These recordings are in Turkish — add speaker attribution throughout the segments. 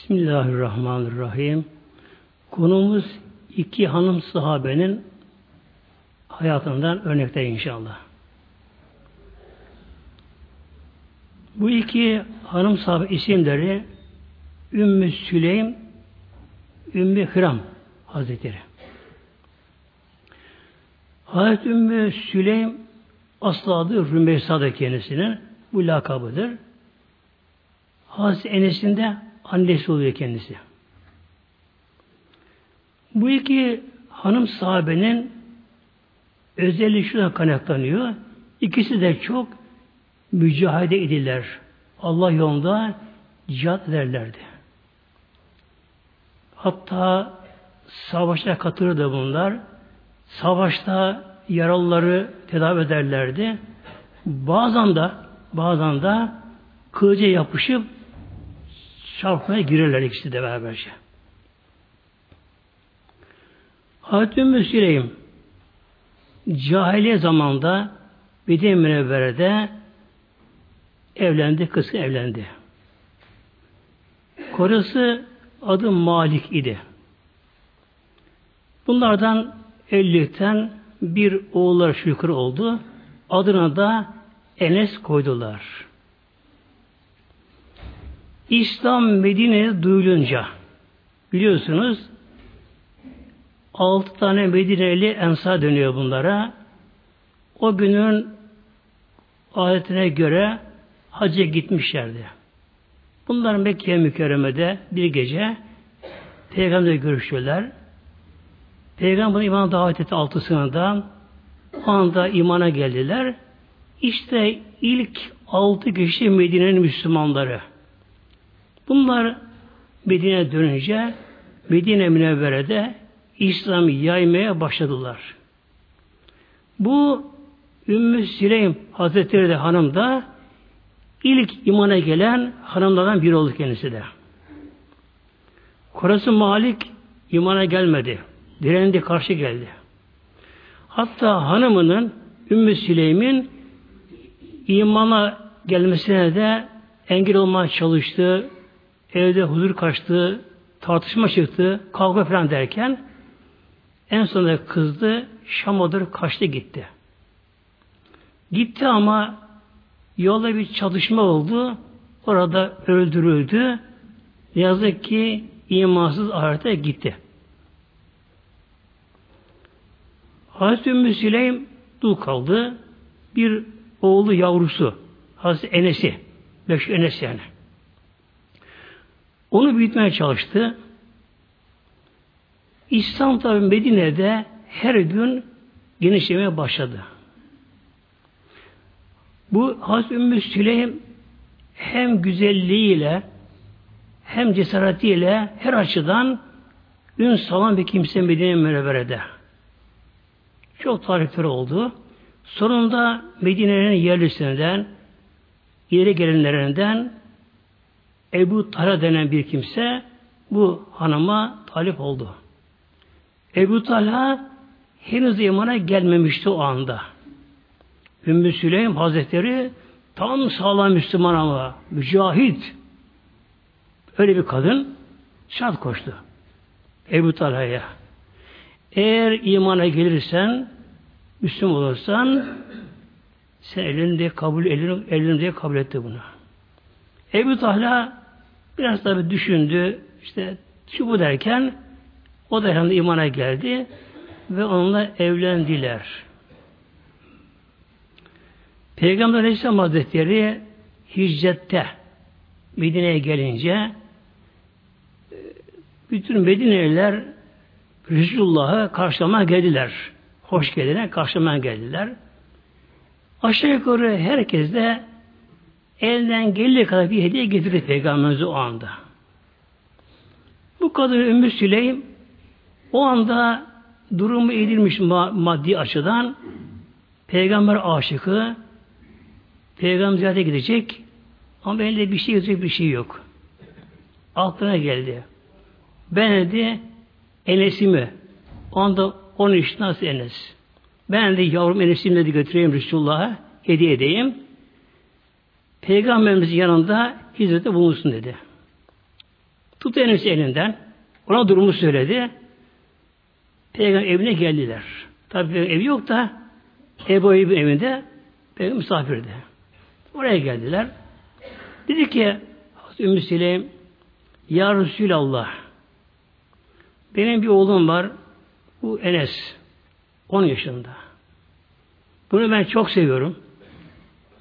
Speaker 1: Bismillahirrahmanirrahim. Konumuz iki hanım sahabenin hayatından örnekler inşallah. Bu iki hanım sahabe isimleri Ümmü Süleym, Ümmü Hıram Hazretleri. Hazreti Ümmü Süleym aslı adı Rümeysa'da kendisinin. Bu lakabıdır. Hazreti Enes'in de annesi oluyor kendisi. Bu iki hanım sahabenin özelliği şuna kaynaklanıyor. İkisi de çok mücahede ediler. Allah yolunda cihat ederlerdi. Hatta savaşta katılırdı bunlar. Savaşta yaralıları tedavi ederlerdi. Bazen de bazen de kılıca yapışıp çarpmaya girerler ikisi de beraberce. Hazreti Ümmü Süleym cahiliye zamanda Medine Münevvere'de evlendi, kızı evlendi. Korası adı Malik idi. Bunlardan evlilikten bir oğullar şükür oldu. Adına da Enes koydular. İslam Medine'ye duyulunca biliyorsunuz altı tane Medineli ensar dönüyor bunlara. O günün adetine göre hacca gitmişlerdi. Bunlar Mekke mükerremede bir gece Peygamberle görüşüyorlar. Peygamber imana davet etti altı sınırda. O anda imana geldiler. İşte ilk altı kişi Medine'nin Müslümanları. Bunlar Medine'ye dönünce Medine Münevvere'de İslam'ı yaymaya başladılar. Bu Ümmü Süleym Hazretleri de hanım da ilk imana gelen hanımlardan biri oldu kendisi de. Korası Malik imana gelmedi. Direndi karşı geldi. Hatta hanımının Ümmü Süleym'in imana gelmesine de engel olmaya çalıştı. Evde huzur kaçtı, tartışma çıktı, kavga falan derken en sonunda kızdı, Şam'a kaçtı gitti. Gitti ama yolda bir çatışma oldu. Orada öldürüldü. Yazık ki imansız ahirete gitti. Hazreti Ümmü Süleym dul kaldı. Bir oğlu yavrusu. Hazreti Enes'i. Beş Enes yani. Onu büyütmeye çalıştı. İslam tabi Medine'de her gün genişlemeye başladı. Bu Hazreti Ümmü Süleym hem güzelliğiyle hem cesaretiyle her açıdan ün salan bir kimse Medine Münevvere'de. Çok tarifleri oldu. Sonunda Medine'nin yerlisinden, yere gelenlerinden Ebu Talha denen bir kimse bu hanıma talip oldu. Ebu Talha henüz imana gelmemişti o anda. Ümmü Süleym Hazretleri tam sağlam Müslüman ama mücahit. Öyle bir kadın şart koştu. Ebu Talha'ya. Eğer imana gelirsen, Müslüman olursan sen elinde kabul elini, elinde kabul etti bunu. Ebu Talha biraz tabi düşündü. işte şu bu derken o da yanında imana geldi ve onunla evlendiler. Peygamber Aleyhisselam Hazretleri hicrette Medine'ye gelince bütün Medineliler Resulullah'ı karşılamaya geldiler. Hoş geldiler, karşılamaya geldiler. Aşağı yukarı herkes de elden geldiği kadar bir hediye getirdi Peygamberimize o anda. Bu kadın Ümmü Süleym o anda durumu edilmiş maddi açıdan Peygamber aşıkı Peygamber ziyarete gidecek ama elinde bir şey götürecek bir şey yok. Aklına geldi. Ben dedi Enes'imi o anda onun işte nasıl Enes? Ben de yavrum Enes'imi dedi götüreyim Resulullah'a hediye edeyim. Peygamberimizin yanında hizmete bulunsun dedi. Tuttu Enes'i elinden. Ona durumu söyledi. Peygamber evine geldiler. Tabi evi yok da Ebu Eyyub'un evinde Peygamber misafirdi. Oraya geldiler. Dedi ki Ümmü Süleym Ya Resulallah benim bir oğlum var bu Enes 10 yaşında. Bunu ben çok seviyorum.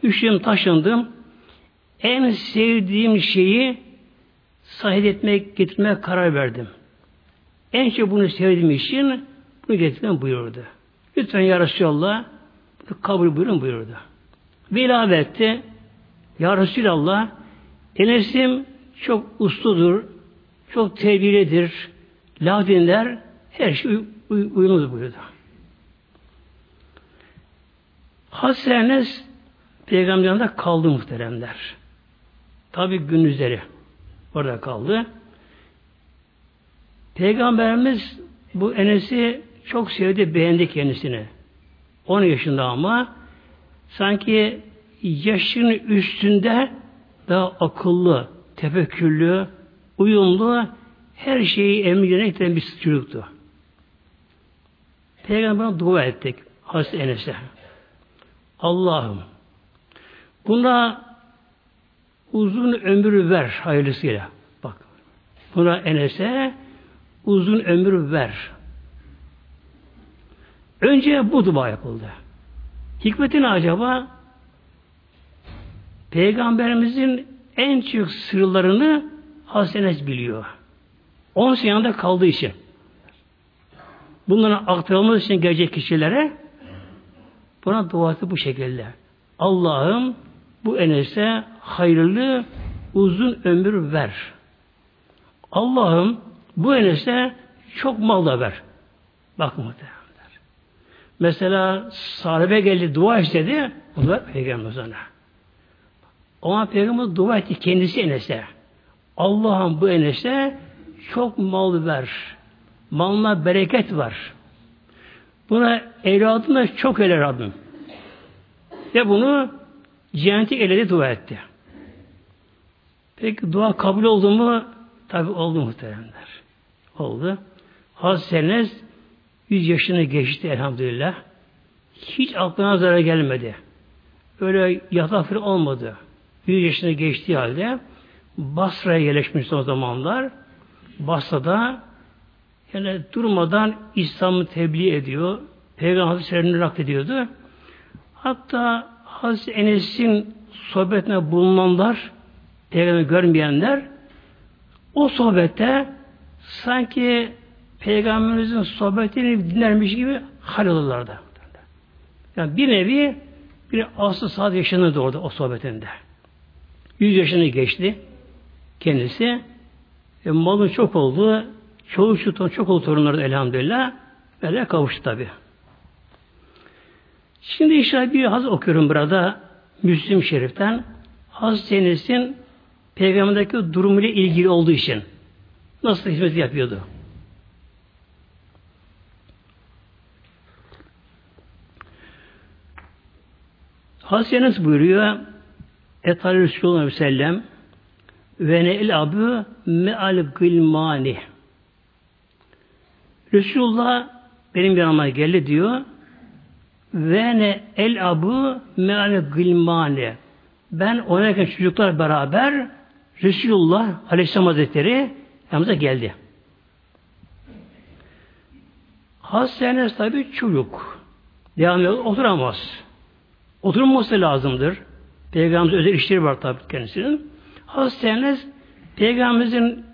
Speaker 1: Üşüdüm, taşındım. En sevdiğim şeyi sahip etmek, getirmeye karar verdim. En çok bunu sevdiğim için bunu getirmem buyurdu. Lütfen ya Resulallah kabul buyurun buyurdu. Ve ilave etti. Ya Resulallah Enes'im çok usludur, çok terbiyelidir, la dinler, her şey uy- uy- uyumludur buyurdu. Hazreti Enes peygamberinde kaldı muhteremler. Tabi gündüzleri orada kaldı. Peygamberimiz bu Enes'i çok sevdi, beğendi kendisini. 10 yaşında ama sanki yaşının üstünde daha akıllı, tefekkürlü, uyumlu, her şeyi emrine getiren bir çocuktu. Peygamber'e dua ettik Hazreti Enes'e. Allah'ım buna uzun ömür ver hayırlısıyla. Bak. Buna Enes'e uzun ömür ver. Önce bu dua yapıldı. Hikmeti ne acaba? Peygamberimizin en çok sırlarını Hazreti biliyor. 10 yanında kaldığı için. Bunların aktarılması için gelecek kişilere buna duası bu şekilde. Allah'ım bu Enes'e hayırlı uzun ömür ver. Allah'ım bu Enes'e çok mal da ver. Bak muhtemelen. Mesela sahibe geldi dua istedi. O da Peygamber sana. Ama Peygamber dua etti kendisi Enes'e. Allah'ım bu Enes'e çok mal ver. Malına bereket var. Buna evladına çok ele Rabbim. Ve bunu cenneti elede dua etti. Peki dua kabul oldu mu? Tabi oldu muhteremler. Oldu. Hazreti Enes 100 yaşını geçti elhamdülillah. Hiç aklına zarar gelmedi. Öyle yatak olmadı. 100 yaşını geçtiği halde Basra'ya yerleşmişti o zamanlar. Basra'da yani durmadan İslam'ı tebliğ ediyor. Peygamber Hazretleri'ni ediyordu. Hatta Hazreti Enes'in sohbetine bulunanlar, Peygamber görmeyenler, o sohbette sanki Peygamberimizin sohbetini dinlermiş gibi hal olurlardı. Yani bir nevi bir aslı saat yaşanırdı orada o sohbetinde. Yüz yaşını geçti kendisi. E, malı çok oldu. Çoğu çok oldu torunları elhamdülillah. Böyle kavuştu tabi. Şimdi inşallah bir haz okuyorum burada Müslüm Şerif'ten. Hazreti Enes'in peygamberdeki durumuyla ilgili olduğu için nasıl hizmet yapıyordu? Hazreti Enes buyuruyor Etal Resulullah ve Sellem ve ne el abu me'al gılmani Resulullah benim yanıma geldi diyor ve ne el abu me'al gılmani ben oynarken çocuklar beraber Resulullah Aleyhisselam Hazretleri yanımıza geldi. Hazreti Enes tabi çocuk. Devam ediyor, oturamaz. Oturması lazımdır. Peygamberimizin özel işleri var tabi kendisinin. Hazreti Peygamberimizin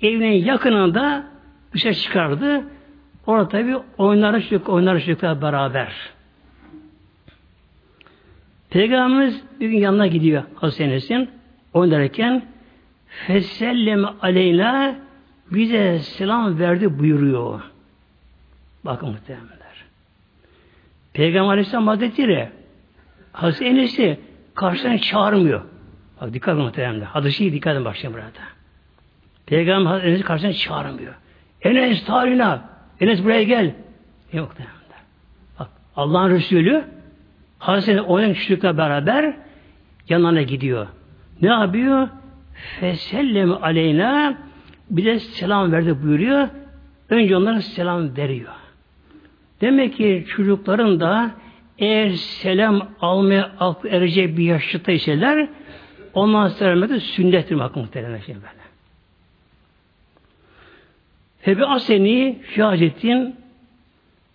Speaker 1: evinin yakınında bir şey çıkardı. Orada tabi oynar çocuk, oynar çocuklar beraber. Peygamberimiz bir gün yanına gidiyor Hazreti Enes'in oynarken Fesellem aleyna bize selam verdi buyuruyor. Bakın muhtemelenler. Peygamber Aleyhisselam Hazretleri Hazreti Enes'i karşıdan çağırmıyor. Bak dikkat edin muhtemelen. Hadisi dikkat edin başlayın burada. Peygamber Hazreti Enes'i karşıdan çağırmıyor. Enes tarihine. Enes buraya gel. Yok muhtemelen. Bak Allah'ın Resulü Hazreti oynayan çocukla beraber yanlarına gidiyor. Ne yapıyor? Fesellem aleyna bir de selam verdi buyuruyor. Önce onlara selam veriyor. Demek ki çocukların da eğer selam almaya aklı erecek bir yaşta iseler ondan sonra de sünnettir bakın muhtemelen şey böyle. Febi Aseni Şahacettin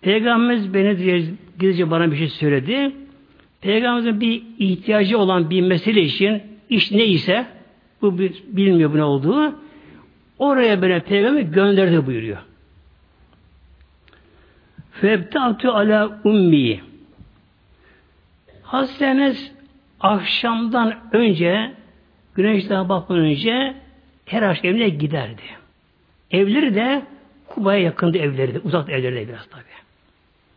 Speaker 1: Peygamberimiz beni diye gizlice bana bir şey söyledi. Peygamberimizin bir ihtiyacı olan bir mesele için iş neyse bu bilmiyor bu ne olduğu oraya beni peygamber gönderdi buyuruyor. Febtatu ala ummi. Hazreti Enes akşamdan önce güneşten bakmadan önce her akşam evine giderdi. Evleri de Kuba'ya yakındı evleri de. Uzak evleri de biraz tabi.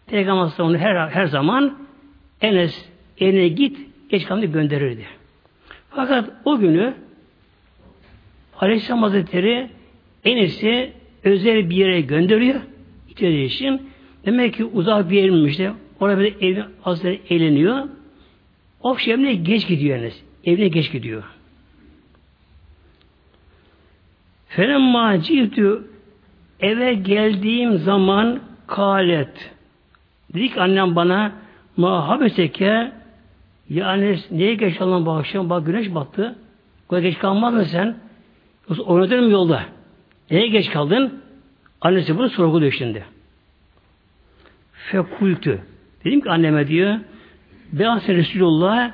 Speaker 1: Peygamber onu her, her zaman Enes evine git geç kalınca gönderirdi. Fakat o günü Aleyhisselam Hazretleri Enes'i özel bir yere gönderiyor. İçeri için. Demek ki uzak bir yermiş de orada böyle ev, Hazretleri eğleniyor. O evine geç gidiyor Enes. Evine geç gidiyor. Felemma ciltü eve geldiğim zaman kalet. Dedi annem bana mahabeseke yani niye geç kaldın bu akşam? Bak güneş battı. Bu geç kalmadın sen. Oynadın mı yolda? Niye geç kaldın? Annesi bunu sorguluyor şimdi. Fekultü. Dedim ki anneme diyor Be'ase Resulullah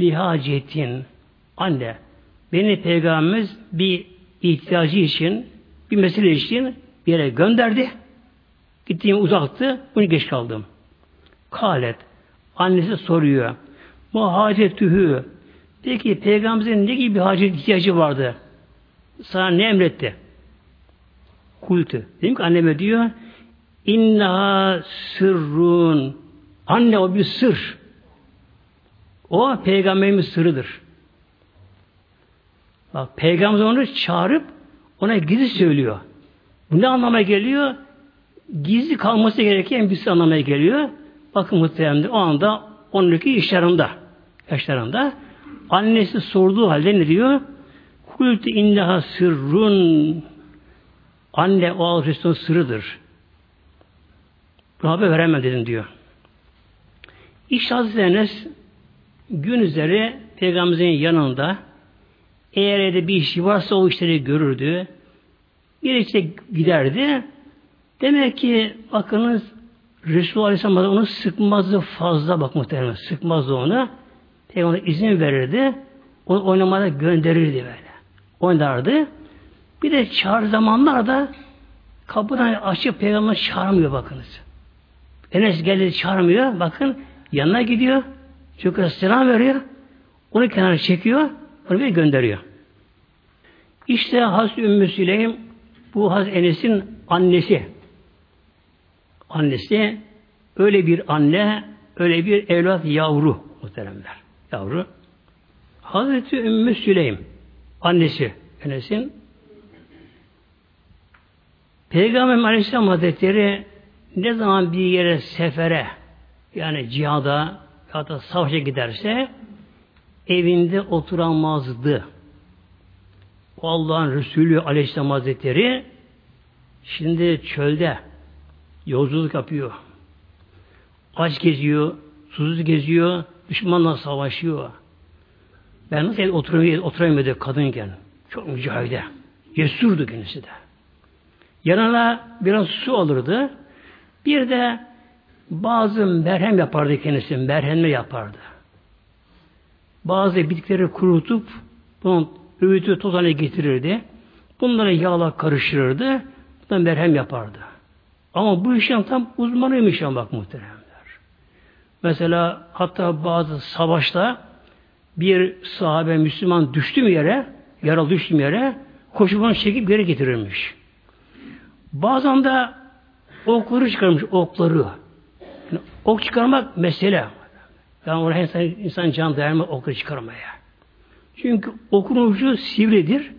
Speaker 1: lihacetin. Anne, beni peygamberimiz bir ihtiyacı için, bir mesele için bir yere gönderdi. Gittiğim uzaktı, bunu geç kaldım. Kalet, annesi soruyor. Bu hacetühü. Peki peygamberimizin ne gibi bir hacet ihtiyacı vardı? Sana ne emretti? Kultu. Dedim ki anneme diyor, inna sırrun. Anne o bir sır. O peygamberimiz sırrıdır. Bak peygamber onu çağırıp ona gizli söylüyor. Bu ne anlama geliyor? Gizli kalması gereken bir anlamaya geliyor. Bakın muhtemelen o anda 12 yaşlarında yaşlarında annesi sorduğu halde ne diyor? Kultu inneha sırrun anne o Aleyhisselam sırrıdır. Bunu haber veremem dedim diyor. İşte Hazreti Enes gün üzeri Peygamberimizin yanında eğer evde bir işi varsa o işleri görürdü. İşte giderdi. Demek ki bakınız Resulullah Aleyhisselam onu sıkmazdı fazla bak muhtemelen. Sıkmazdı onu. Peygamber izin verirdi. Onu oynamada gönderirdi böyle. Oynardı. Bir de çağır zamanlarda kapıdan açıp peygamber çağırmıyor bakınız. Enes geldi çağırmıyor. Bakın yanına gidiyor. Çocuğa selam veriyor. Onu kenara çekiyor. Onu bir gönderiyor. İşte Hazreti Ümmü Süleym bu Hazreti Enes'in annesi. Annesi öyle bir anne, öyle bir evlat yavru muhteremler. Yavru. Hazreti Ümmü Süleym annesi Enes'in Peygamber Aleyhisselam Hazretleri ne zaman bir yere sefere yani cihada ya da savaşa giderse evinde oturamazdı. O Allah'ın Resulü Aleyhisselam Hazretleri şimdi çölde yolculuk yapıyor. Aç geziyor, susuz geziyor, düşmanla savaşıyor. Ben nasıl oturamıyordu, oturamıyordu kadınken. Çok mücahide. Cesurdu kendisi de. Yanına biraz su alırdı. Bir de bazı merhem yapardı kendisi. Merhemle yapardı. Bazı bitkileri kurutup bunu öğütü toz haline getirirdi. Bunları yağla karıştırırdı. Bundan merhem yapardı. Ama bu işin tam uzmanıymış ama bak muhteremler. Mesela hatta bazı savaşta bir sahabe Müslüman düştü mü yere, yaralı düştü mü yere, koşup onu çekip geri getirirmiş. Bazen de okları çıkarmış, okları. Yani ok çıkarmak mesele. Yani oraya insan, insan can dayanmaz okları çıkarmaya. Çünkü okun ucu sivridir.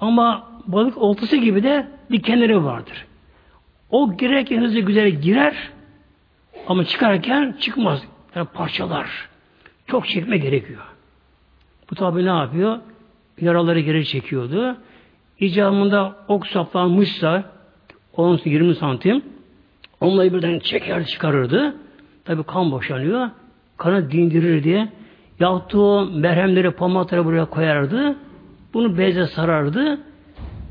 Speaker 1: Ama balık oltası gibi de dikenleri vardır. O girerken hızlı güzel girer ama çıkarken çıkmaz. Yani parçalar. Çok çekme gerekiyor. Bu tabi ne yapıyor? Yaraları geri çekiyordu. icabında ok saplanmışsa 10-20 santim onları birden çeker çıkarırdı. Tabi kan boşanıyor. Kanı dindirir diye. Yahut o merhemleri, pamatları buraya koyardı. Bunu beze sarardı.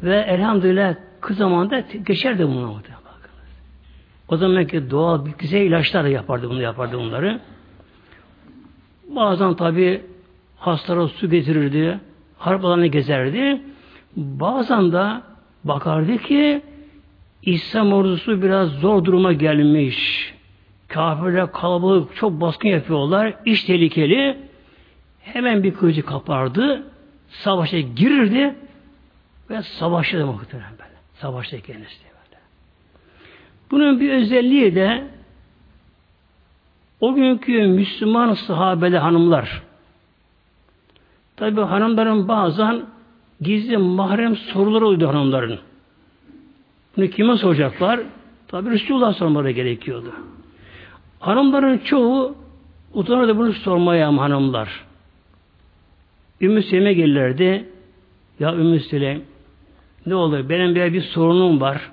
Speaker 1: Ve elhamdülillah kız zamanda geçerdi bunu. O zamanki doğal bitkisel ilaçlar da yapardı bunu yapardı bunları. Bazen tabi hastalara su getirirdi. Harp alanı gezerdi. Bazen de bakardı ki İslam ordusu biraz zor duruma gelmiş. Kafirler kalabalık çok baskın yapıyorlar. İş tehlikeli. Hemen bir kılıcı kapardı. Savaşa girirdi ve savaşırdı muhtemelen böyle. Savaşta kendisi. Bunun bir özelliği de o günkü Müslüman sahabeli hanımlar tabi hanımların bazen gizli mahrem soruları oluyordu hanımların. Bunu kime soracaklar? Tabi Resulullah sormaları gerekiyordu. Hanımların çoğu utanırdı bunu sormaya hanımlar. Ümmü Süleym'e gelirlerdi. Ya Ümmü Süleym ne olur benim bir, bir sorunum var.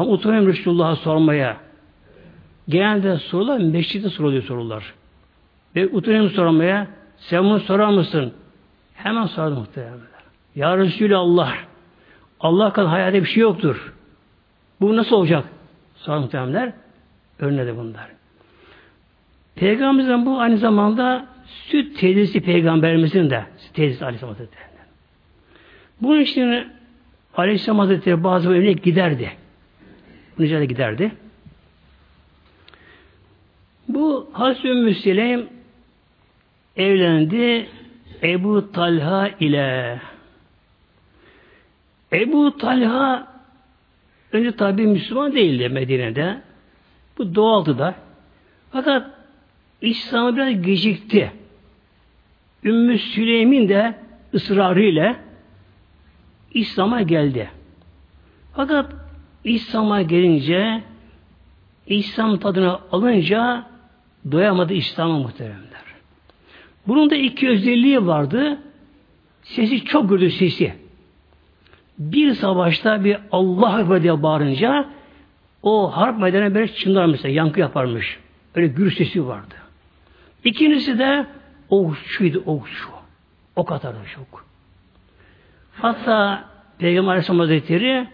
Speaker 1: Ama utanıyorum Resulullah'a sormaya. Genelde sorular meşritte soruluyor sorular. Ve utanıyorum sormaya. Sen bunu sorar mısın? Hemen sordu muhtemelen. Ya Resulallah Allah kadar hayatta bir şey yoktur. Bu nasıl olacak? Sonra muhtemelenler önledi bunlar. Peygamberimizin bu aynı zamanda süt teyzesi peygamberimizin de teyzesi Aleyhisselam Hazretleri. Bunun için Aleyhisselam Hazretleri bazı evine giderdi. Bunun giderdi. Bu Hazreti Ümmü Süleym evlendi Ebu Talha ile Ebu Talha önce tabi Müslüman değildi Medine'de. Bu doğaldı da. Fakat İslam'a biraz gecikti. Ümmü Süleym'in de ısrarıyla İslam'a geldi. Fakat İslam'a gelince İslam tadını alınca doyamadı İslam'a muhteremler. Bunun da iki özelliği vardı. Sesi çok gördü sesi bir savaşta bir Allah Ekber diye bağırınca o harp meydanına böyle çınlar mesela, yankı yaparmış. Öyle gür sesi vardı. İkincisi de okçuydu, okçu. Ok atardı çok. Hatta Peygamber Aleyhisselam Hazretleri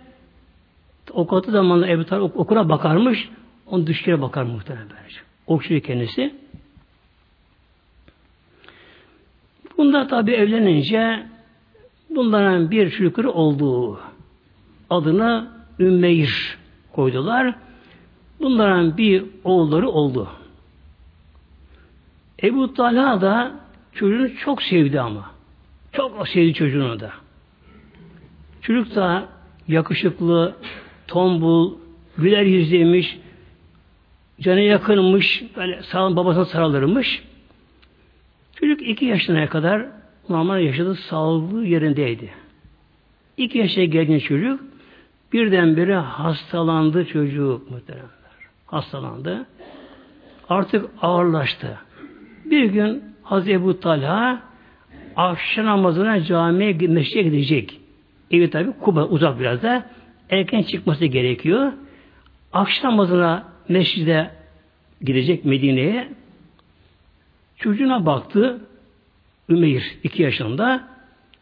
Speaker 1: ok atı zamanında Ebu Talib okuna bakarmış, onun düşkere bakar muhtemelen böylece. Okçuyu kendisi. Bunda tabi evlenince Bunların bir çocukları olduğu adına Ümmeyr koydular. Bunların bir oğulları oldu. Ebu Talha da çocuğunu çok sevdi ama. Çok sevdi çocuğunu da. Çocuk da yakışıklı, tombul, güler yüzlüymüş, canı yakınmış, böyle sağ babasına sarılırmış. Çocuk iki yaşına kadar normal yaşadığı sağlığı yerindeydi. İki yaşa geldiğinde çocuk birdenbire hastalandı çocuk muhteremler. Hastalandı. Artık ağırlaştı. Bir gün Hazreti Ebu Talha akşam namazına camiye meşriye gidecek. Evi tabi Kuba uzak biraz da erken çıkması gerekiyor. Akşam namazına meşride gidecek Medine'ye. Çocuğuna baktı. Ümeyr iki yaşında.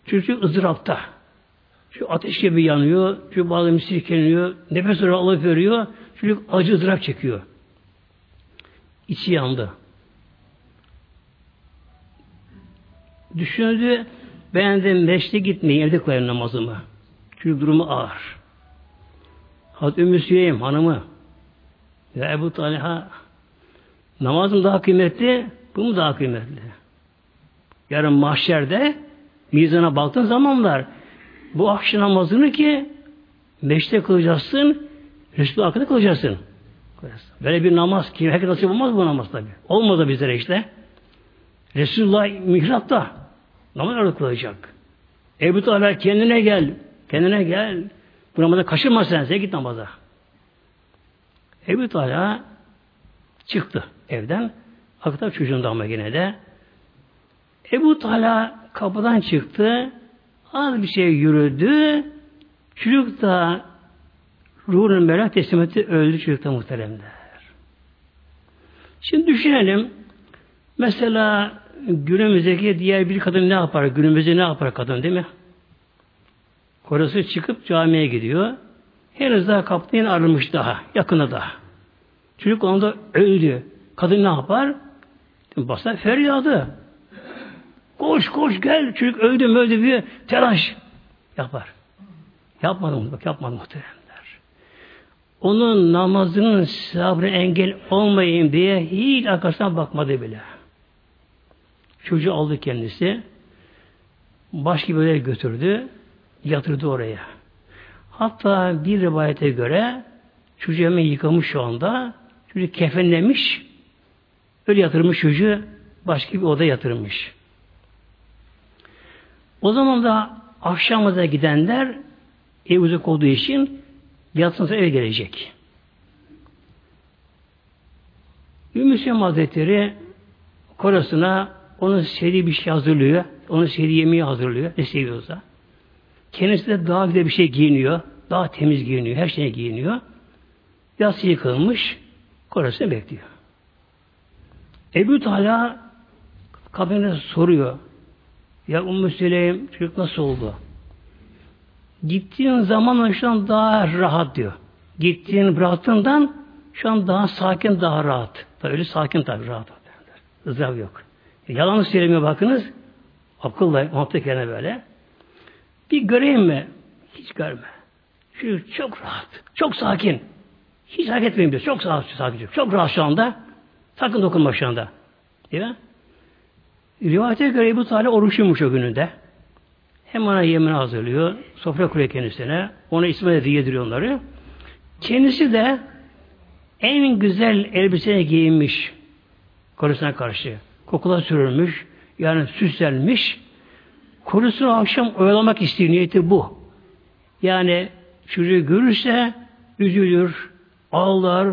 Speaker 1: Çocuk ızdırapta. Şu ateş gibi yanıyor. Şu bazı sirkeleniyor. Nefes olarak alıp veriyor. Çocuk acı ızdırap çekiyor. İçi yandı. Düşündü ben de meşte gitmeyi evde koyarım namazımı. Çocuk durumu ağır. Hazreti Ümmü Süleym hanımı ve Ebu Talha namazım daha kıymetli, bu mu daha kıymetli? yarın mahşerde mizana baktığın zamanlar bu akşam namazını ki meşte kılacaksın, Resulullah hakkında kılacaksın. Böyle bir namaz kim herkes nasip olmaz bu namaz tabi. Olmaz da bizlere işte. Resulullah mihrapta namaz orada kılacak. Ebu Talha kendine gel. Kendine gel. Bu namazda kaçırma sen. Sen git namaza. Ebu Talha çıktı evden. Hakikaten çocuğun da ama yine de Ebu Talha kapıdan çıktı. Az bir şey yürüdü. Çocuk da ruhunun merak teslim etti. Öldü çocuk da muhteremler. Şimdi düşünelim. Mesela günümüzdeki diğer bir kadın ne yapar? Günümüzde ne yapar kadın değil mi? Korası çıkıp camiye gidiyor. Henüz daha kapının arılmış daha. Yakında daha. Çocuk onda öldü. Kadın ne yapar? Basar feryadı. Koş koş gel. Çocuk öldü öldü bir telaş yapar. Yapmadım bak yapmadım muhteremler. Onun namazının sabrı engel olmayayım diye hiç arkasına bakmadı bile. Çocuğu aldı kendisi. Başka bir yere götürdü. Yatırdı oraya. Hatta bir rivayete göre çocuğu hemen yıkamış şu anda. Çocuk kefenlemiş. Öyle yatırmış çocuğu. Başka bir oda yatırmış. O zaman da akşamıza gidenler ev uzak olduğu için yatsın eve gelecek. Ümmü Hazretleri korasına onun sevdiği bir şey hazırlıyor. Onun sevdiği yemeği hazırlıyor. Ne seviyorsa. Kendisi de daha güzel bir şey giyiniyor. Daha temiz giyiniyor. Her şeye giyiniyor. Yatsı yıkılmış. Korasını bekliyor. Ebu Talha kabine soruyor. Ya Ümmü Süleym çocuk nasıl oldu? Gittiğin zaman şu an daha rahat diyor. Gittiğin bıraktığından şu an daha sakin, daha rahat. Tabii öyle sakin tabii rahat. Rızav yok. Yalan söylemiyor bakınız. Akılla, muhabbet yerine böyle. Bir göreyim mi? Hiç görme. Şu çok rahat, çok sakin. Hiç hareket etmeyin diyor. Çok sakin, sakin. Çok rahat şu anda. Sakın dokunma şu anda. Değil mi? Rivayete göre Ebu Talip oruçluymuş o gününde. Hem ona yemin hazırlıyor. Sofra kuruyor kendisine. Ona İsmail'e yediriyor onları. Kendisi de en güzel elbiseye giyinmiş. Karısına karşı. Kokula sürülmüş. Yani süslenmiş. Korusunu akşam oyalamak istiyor. Niyeti bu. Yani çocuğu görürse üzülür, ağlar,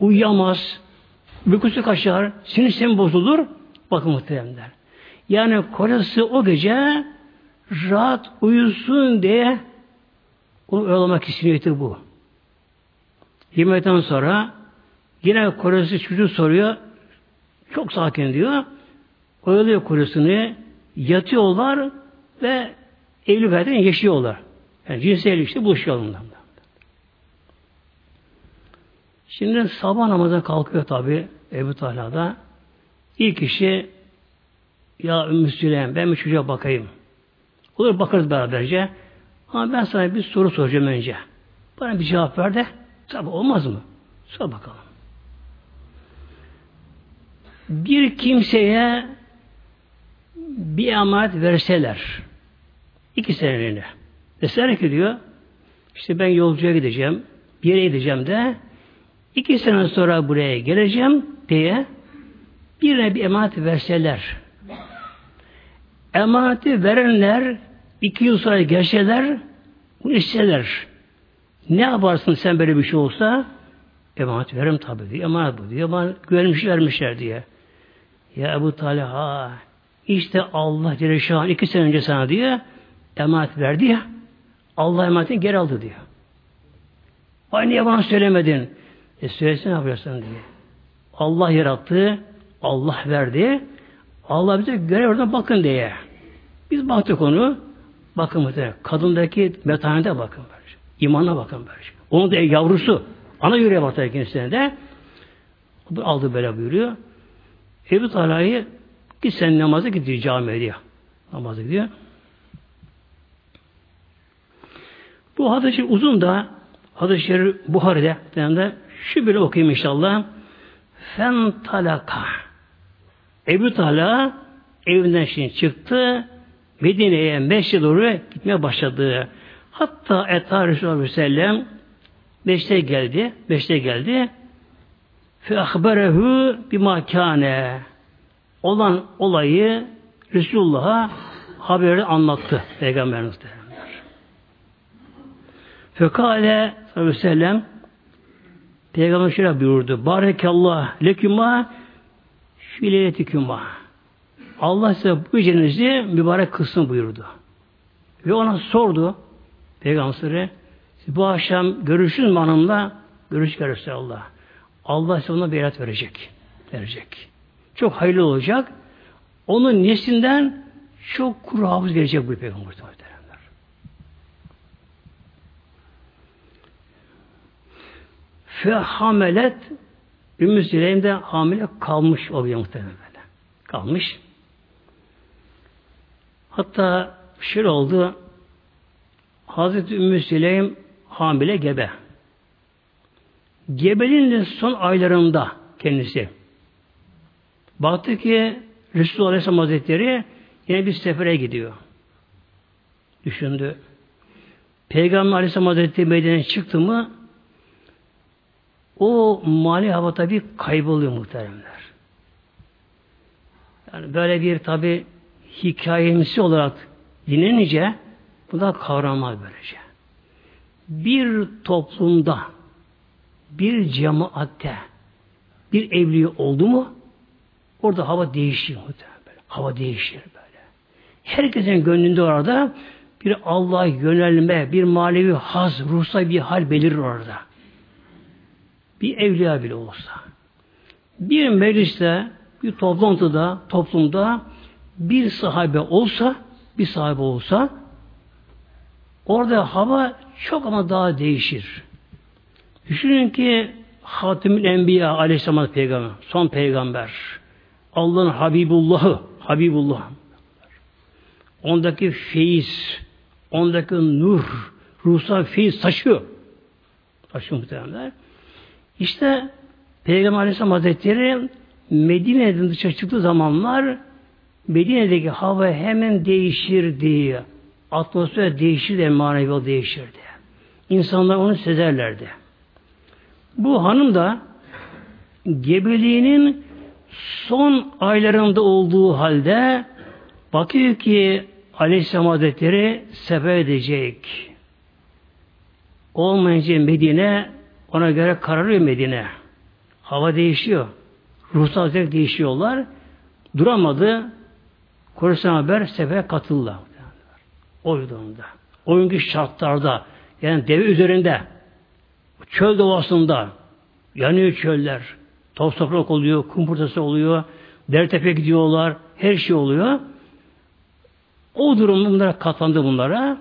Speaker 1: uyuyamaz, uykusu kaçar, sinir bozulur. Bakın muhteremler. Yani kocası o gece rahat uyusun diye onu oyalamak istiyor bu. Yemekten sonra yine kocası çocuğu soruyor. Çok sakin diyor. Oyalıyor kocasını. Yatıyorlar ve evlilik hayatını yaşıyorlar. Yani cinsel ilişkide buluşuyorlar Şimdi sabah namaza kalkıyor tabi Ebu Talha'da. İlk işi ya Ümmü Süleym ben bir çocuğa bakayım. Olur bakarız beraberce. Ama ben sana bir soru soracağım önce. Bana bir cevap ver de. Tabi olmaz mı? Sor bakalım. Bir kimseye bir emanet verseler iki seneliğine deseler ki diyor işte ben yolcuya gideceğim bir yere gideceğim de iki sene sonra buraya geleceğim diye birine bir emanet verseler emaneti verenler iki yıl sonra gelseler bunu isteler. Ne yaparsın sen böyle bir şey olsa? Emanet veririm tabi diyor. Emanet bu diyor. Bana güvenmiş vermişler diye. Ya Ebu Talha işte Allah Celle iki sene önce sana diyor emanet verdi ya Allah emanetini geri aldı diyor. Ay niye bana söylemedin? E söylesene ne yapıyorsun diye. Allah yarattı, Allah verdi. Allah bize görev oradan bakın diye. Biz baktık onu. Bakın muhtemelen. Kadındaki metanete bakın. Böyle. İmana bakın böyle. Onun da yavrusu. Ana yüreğe baktı kendisine de. O da aldı böyle buyuruyor. Ebu Talha'yı git sen namaza gidiyor camiye diyor. Namaza gidiyor. Bu hadis uzun da hadis-i şerif Buhari'de de şu bile okuyayım inşallah. Fen talaka. Ebu Talha evinden şimdi çıktı. Medine'ye Meşri'ye doğru gitmeye başladı. Hatta Eta Resulullah Sellem Beşte geldi. Beşte geldi. Fe ahberehu bimakane olan olayı Resulullah'a haberi anlattı Peygamberimiz de. Fekale sallallahu aleyhi ve sellem Peygamber şöyle buyurdu. Barekallah leküma filetiküma. Allah size bu gecenizi mübarek kılsın buyurdu. Ve ona sordu Peygamberi bu akşam görüşün mü hanımla? Görüş görürse Allah. Allah size ona beyrat verecek. Verecek. Çok hayırlı olacak. Onun nesinden çok kuru hafız gelecek bu peygamber muhteremler. Fe hamelet Ümmü Süleym de hamile kalmış oluyor muhtemelen böyle. Kalmış. Hatta şöyle oldu. Hazreti Ümmü Süleym hamile gebe. Gebeliğin son aylarında kendisi. Baktı ki Resulullah Aleyhisselam Hazretleri yine bir sefere gidiyor. Düşündü. Peygamber Aleyhisselam Hazretleri Medine'ye çıktı mı o mali hava tabi kayboluyor muhteremler. Yani böyle bir tabi hikayemsi olarak dinlenince bu da kavramaz böylece. Bir toplumda bir cemaatte bir evlilik oldu mu orada hava değişiyor muhtemelen. Böyle. Hava değişir böyle. Herkesin gönlünde orada bir Allah'a yönelme, bir manevi haz, ruhsal bir hal belirir orada bir evliya bile olsa. Bir mecliste, bir toplantıda, toplumda bir sahabe olsa, bir sahabe olsa orada hava çok ama daha değişir. Düşünün ki Hatimül Enbiya Aleyhisselam peygamber, son peygamber. Allah'ın Habibullah'ı, Habibullah. Ondaki feyiz, ondaki nur, ruhsal feyiz taşıyor. Taşıyor muhtemelenler. İşte Peygamber Aleyhisselam Hazretleri Medine'den dışarı çıktığı zamanlar Medine'deki hava hemen değişirdi. Atmosfer değişirdi, manevi değişirdi. İnsanlar onu sezerlerdi. Bu hanım da gebeliğinin son aylarında olduğu halde bakıyor ki Aleyhisselam Hazretleri sefer edecek. Olmayınca Medine ona göre kararıyor Medine. Hava değişiyor. Ruhsal zevk değişiyorlar. Duramadı. Korusan haber sefere katıldılar. O durumda. O günkü şartlarda yani deve üzerinde çöl doğasında yanıyor çöller. Toz toprak oluyor, kumpurtası oluyor, dertepe gidiyorlar, her şey oluyor. O durum bunlara katlandı bunlara.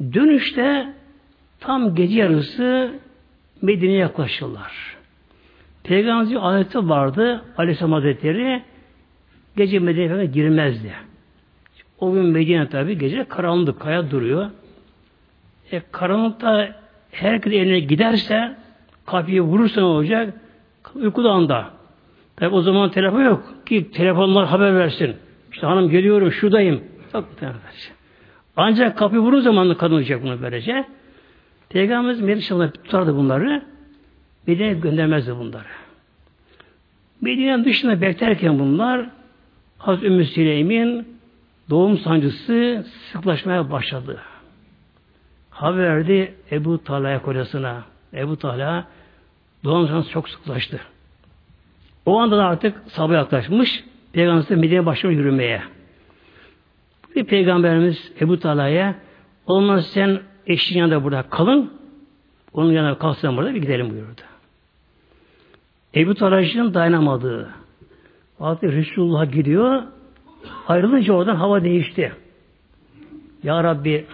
Speaker 1: Dönüşte tam gece yarısı Medine'ye yaklaşıyorlar. Peygamberimizin adeti vardı. Aleyhisselam Hazretleri gece Medine'ye girmezdi. O gün Medine tabi gece karanlık, kaya duruyor. E, karanlıkta herkes eline giderse kapıyı vurursa ne olacak? Uykuda anda. Tabi o zaman telefon yok ki telefonlar haber versin. İşte hanım geliyorum, şuradayım. Yok Ancak kapıyı vurur zaman kadın olacak bunu böylece. Peygamberimiz Medine'ye tutardı bunları. Medine'ye göndermezdi bunları. Medine'nin dışında beklerken bunlar Hazreti Ümmü Süleym'in doğum sancısı sıklaşmaya başladı. Haber verdi Ebu Talha'ya kocasına. Ebu Talha doğum sancısı çok sıklaştı. O anda da artık sabah yaklaşmış. Peygamberimiz Medine'ye başlıyor yürümeye. Bir peygamberimiz Ebu Talha'ya olmaz sen eşin yanında burada kalın. Onun yanına kalsın burada bir gidelim buyurdu. Ebu Talha'nın dayanamadığı. Vakti Resulullah gidiyor. Ayrılınca oradan hava değişti. Ya Rabbi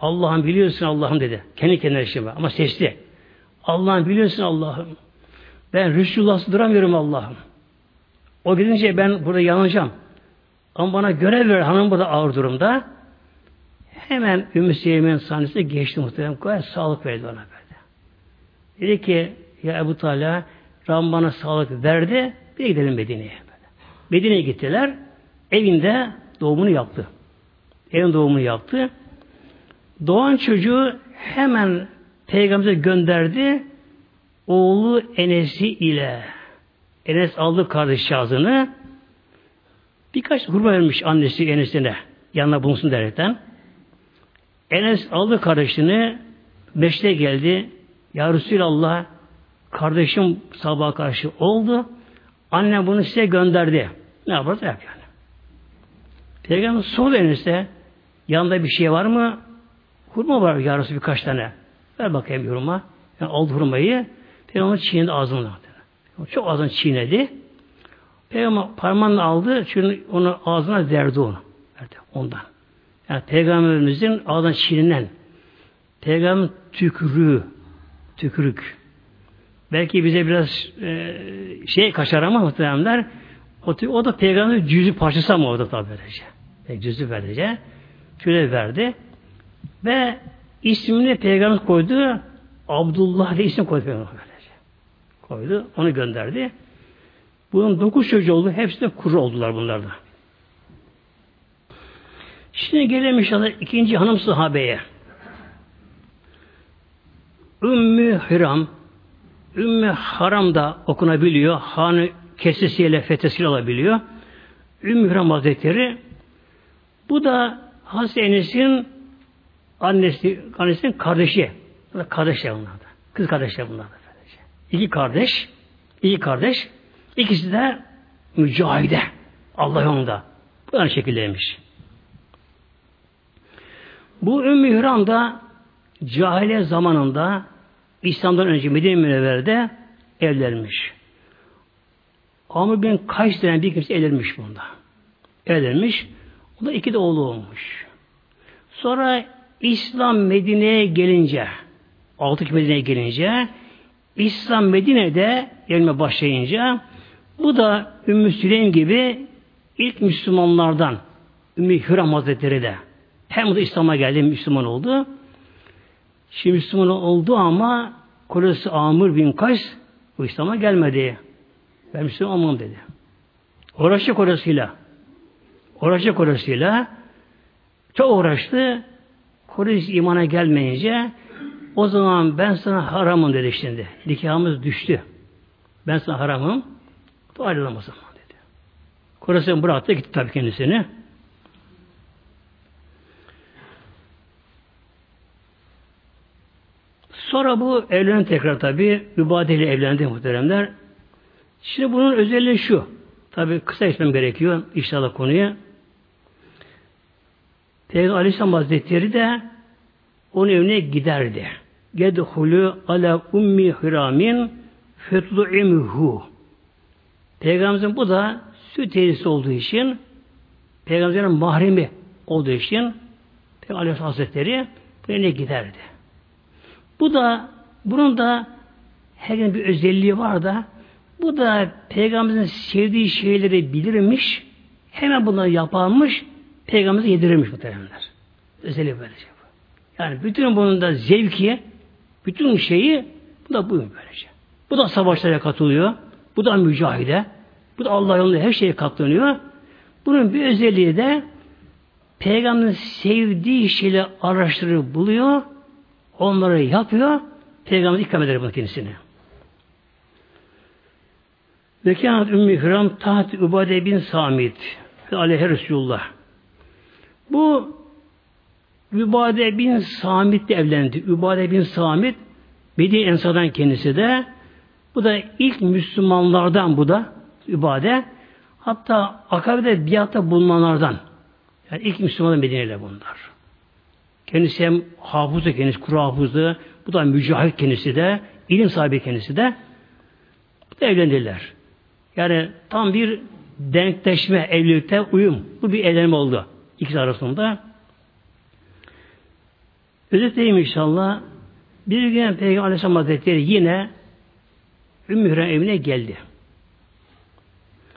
Speaker 1: Allah'ım biliyorsun Allah'ım dedi. Kendi kendine şimdi ama sesli. Allah'ım biliyorsun Allah'ım. Ben Resulullah'sı duramıyorum Allah'ım. O gidince ben burada yanacağım. Ama bana görev ver hanım burada ağır durumda. Hemen Ümmü Seyyi'nin sahnesine geçti muhtemelen. Gayet sağlık verdi ona böyle. Dedi ki ya Ebu Talha Rabbim sağlık verdi. Bir gidelim Medine'ye. Medine'ye gittiler. Evinde doğumunu yaptı. Evin doğumunu yaptı. Doğan çocuğu hemen Peygamber'e gönderdi. Oğlu Enes'i ile Enes aldı kardeş şahzını birkaç hurma vermiş annesi Enes'ine yanına bulunsun derekten. Enes aldı kardeşini meşte geldi. Ya Resulallah kardeşim sabah karşı oldu. Annem bunu size gönderdi. Ne yaparsa yap yani. Peygamber sordu Enes'e Yanında bir şey var mı? Hurma var yarısı birkaç tane. Ver bakayım bir hurma. Yani aldı hurmayı. Peygamber çiğnedi ağzına. Çok ağzını çiğnedi. Peygamber parmağını aldı. Çünkü onu ağzına verdi onu. Verdi ondan. Yani Peygamberimizin ağzından çiğnenen Peygamber tükürüğü tükürük. Belki bize biraz e, şey kaçar ama muhtemelenler o, o da peygamber cüzü parçası ama orada tabi böylece. E, cüzü böylece. Şöyle verdi. Ve ismini peygamber koydu. Abdullah diye isim koydu peygamber. Koydu. Onu gönderdi. Bunun dokuz çocuğu oldu. Hepsi de kuru oldular bunlarda. Şimdi gelelim inşallah ikinci hanım sahabeye. Ümmü Hiram Ümmü Haram da okunabiliyor. Hanı kesisiyle fethesiyle alabiliyor. Ümmü Hiram Hazretleri bu da Hazreti Enes'in annesi, annesinin kardeşi. Kardeşler bunlar da. Kız kardeşler bunlar da. İki kardeş. iki kardeş. İkisi de mücahide. Allah yolunda. Bu aynı şekildeymiş. Bu Ümmü Hüram da cahiliye zamanında İslam'dan önce Medine Münevver'de evlenmiş. Amr bin Kays denen bir kimse evlenmiş bunda. Evlenmiş. O da iki de oğlu olmuş. Sonra İslam Medine'ye gelince altı Medine'ye gelince İslam Medine'de gelme başlayınca bu da Ümmü Süleym gibi ilk Müslümanlardan Ümmü Hüram Hazretleri de hem de İslam'a geldi Müslüman oldu. Şimdi Müslüman oldu ama kocası Amr bin Kays bu İslam'a gelmedi. Ben Müslüman olmam dedi. Uğraştı kocasıyla. Uğraştı kocasıyla. Çok uğraştı. Kocası imana gelmeyince o zaman ben sana haramım dedi şimdi. Nikahımız düştü. Ben sana haramım. Ayrılalım o zaman dedi. Kocasını bıraktı gitti tabii kendisini. Sonra bu evlendi tekrar tabi. Mübadele evlendi muhteremler. Şimdi bunun özelliği şu. Tabi kısa geçmem gerekiyor inşallah konuya. Peygamber Aleyhisselam Hazretleri de onun evine giderdi. Gedhulü ala ummi hiramin fetlu'imhu. Peygamberimizin bu da süt teyzesi olduğu için Peygamberin mahremi olduğu için Peygamber Aleyhisselam Hazretleri evine giderdi. Bu da bunun da her bir özelliği var da bu da peygamberimizin sevdiği şeyleri bilirmiş hemen bunları yaparmış peygamberimize yedirirmiş muhteremler. Özelliği böyle şey bu. Yani bütün bunun da zevki bütün şeyi bu da bu böylece. Bu da savaşlara katılıyor. Bu da mücahide. Bu da Allah yolunda her şeye katlanıyor. Bunun bir özelliği de peygamberin sevdiği şeyleri araştırıp buluyor Onları yapıyor. Peygamber ikram eder bunu kendisine. Ve kânat Ümmü Hüram taht Ubade bin Samit aleyhi Resulullah. Bu Übade bin Samit de evlendi. Übade bin Samit Medine Ensar'dan kendisi de bu da ilk Müslümanlardan bu da Übade. Hatta akabede biatta bulunanlardan. Yani ilk Müslümanlar Medine'yle bunlar. Kendisi hem hafızı kendisi, kuru hafızı, bu da mücahit kendisi de, ilim sahibi kendisi de. Evlendiler. Yani tam bir denkleşme, evlilikte uyum. Bu bir evlenme oldu. ikisi arasında. Özetleyeyim inşallah. Bir gün Peygamber Aleyhisselam Hazretleri yine Ümmü Hürrem evine geldi.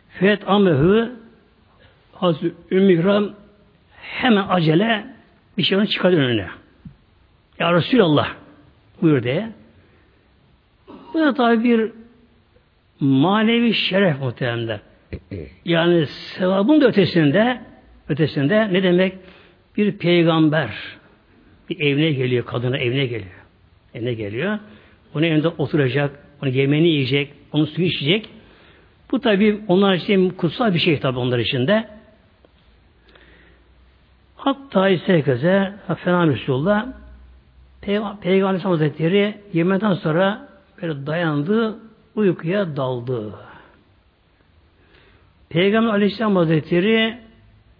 Speaker 1: Fet amehü Hazreti Ümmü Hürrem hemen acele onu çıkardı önüne. Ya Resulallah buyur diye. Bu da tabi bir manevi şeref muhtemelen. Yani sevabın da ötesinde ötesinde ne demek? Bir peygamber bir evine geliyor, kadına evine geliyor. Evine geliyor. Onun evinde oturacak, onu yemeğini yiyecek, onu suyu içecek. Bu tabi onlar için kutsal bir şey tabi onlar için de. Hatta ise herkese Fena Resulullah Peygamber Hazretleri yemeden sonra böyle dayandı, uykuya daldı. Peygamber Aleyhisselam Hazretleri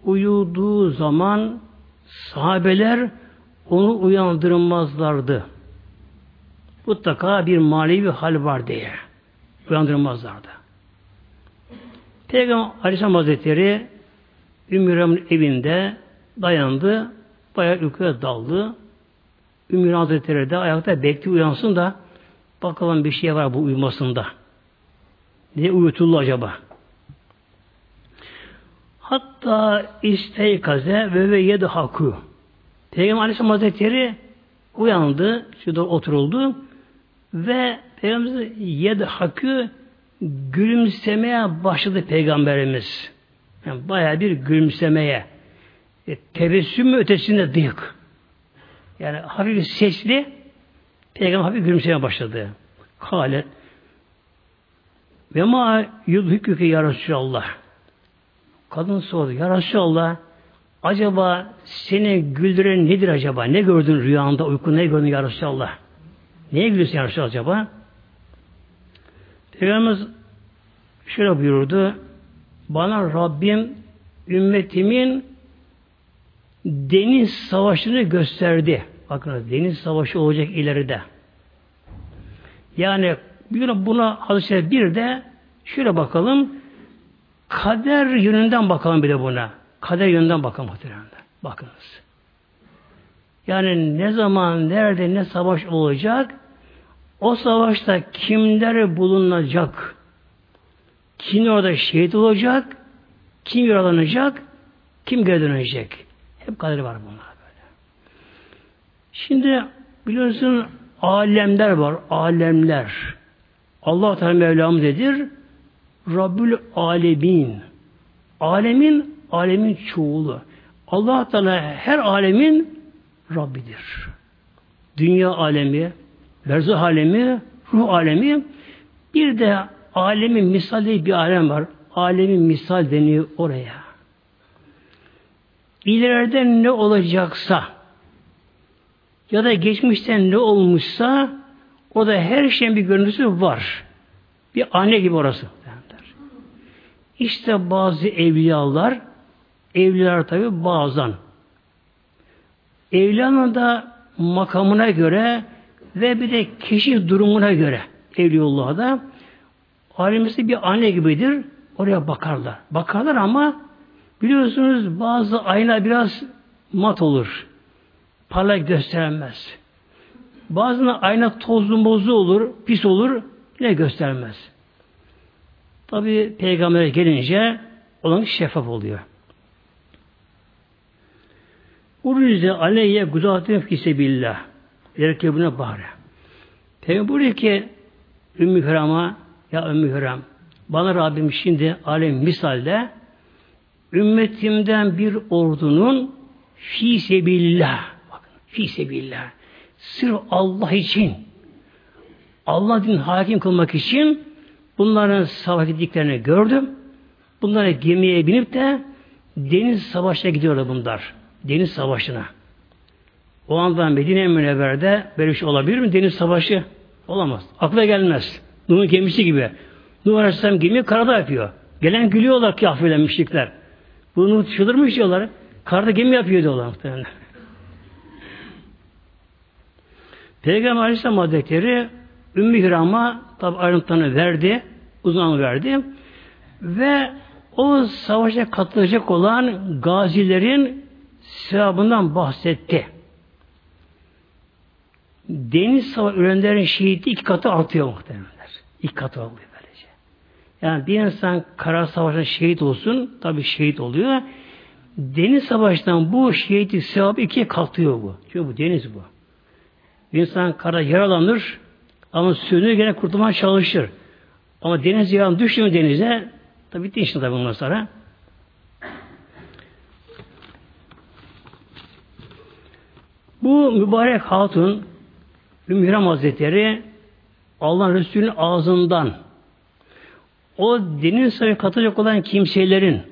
Speaker 1: uyuduğu zaman sahabeler onu uyandırmazlardı. Mutlaka bir manevi hal var diye. Uyandırmazlardı. Peygamber Aleyhisselam Hazretleri Ümmü evinde dayandı. Bayağı uykuya daldı. Ümmü Hazretleri de ayakta bekliyor uyansın da bakalım bir şey var bu uyumasında. Ne uyutuldu acaba? Hatta isteykaze ve ve yedi haku. Peygamber Aleyhisselam Hazretleri uyandı, şurada oturuldu ve Peygamberimiz yedi haku gülümsemeye başladı Peygamberimiz. Yani bayağı bir gülümsemeye. E, tebessüm ötesinde dık. Yani hafif sesli Peygamber hafif gülümsemeye başladı. Kalet ve ma yudhüküke ya Resulallah. Kadın sordu. Ya Resulallah acaba seni güldüren nedir acaba? Ne gördün rüyanda, uyku ne gördün ya Resulallah? Neye gülüyorsun ya Resulallah acaba? Peygamberimiz şöyle buyurdu. Bana Rabbim ümmetimin deniz savaşını gösterdi. Bakın deniz savaşı olacak ileride. Yani buna hadise bir de şöyle bakalım kader yönünden bakalım bir de buna. Kader yönünden bakalım muhtemelen. Bakınız. Yani ne zaman, nerede, ne savaş olacak, o savaşta kimler bulunacak, kim orada şehit olacak, kim yaralanacak, kim geri dönecek. Hep kaderi var bunlar böyle. Şimdi biliyorsun alemler var, alemler. Allah Teala Mevlamızdır. Rabbül Alemin. Alemin, alemin çoğulu. Allah Teala her alemin Rabbidir. Dünya alemi, berzah alemi, ruh alemi, bir de alemin misali bir alem var. Alemin misal deniyor oraya. İleride ne olacaksa ya da geçmişten ne olmuşsa o da her şeyin bir görüntüsü var. Bir anne gibi orası. İşte bazı evliyalar, evliyalar tabi bazen evliyanın da makamına göre ve bir de kişi durumuna göre evliyullah'da alemisi bir anne gibidir. Oraya bakarlar. Bakarlar ama biliyorsunuz bazı ayna biraz mat olur. Parlak göstermez. Bazı ayna tozlu bozu olur, pis olur, yine göstermez. Tabi peygambere gelince olan şeffaf oluyor. Urize aleyye gudatın fisebillah. Yerkebune bahre. Peygamber buyuruyor ki Ümmü Hüram'a ya Ümmü Hüram bana Rabbim şimdi alem misalde ümmetimden bir ordunun fi sebillah fi sebillah sırf Allah için Allah din hakim kılmak için Bunların savaş gittiklerini gördüm. Bunlara gemiye binip de deniz savaşına gidiyorlar bunlar. Deniz savaşına. O anda Medine Münevver'de böyle şey olabilir mi? Deniz savaşı olamaz. Akla gelmez. Nuh'un gemisi gibi. Nuh Aleyhisselam gemiyi karada yapıyor. Gelen gülüyorlar kafirler, müşrikler. Bunu çıldırmış diyorlar. Karada gemi yapıyor diyorlar muhtemelen. Peygamber Aleyhisselam Hazretleri Ümmü Hiram'a tabi ayrıntılarını verdi uzman verdi. Ve o savaşa katılacak olan gazilerin sevabından bahsetti. Deniz savaşı ölenlerin şehidi iki katı artıyor muhtemelenler. İki katı oluyor. Yani bir insan kara savaşta şehit olsun, tabi şehit oluyor. Deniz savaştan bu şehidi sevabı ikiye katıyor bu. Çünkü bu deniz bu. Bir insan kara yaralanır ama sürünür gene kurtulmaya çalışır. Ama deniz yağın düştü mü denize tabi bitti işte tabi bundan sonra. Bu mübarek hatun Ümmü Hazretleri Allah Resulü'nün ağzından o deniz sayı katacak olan kimselerin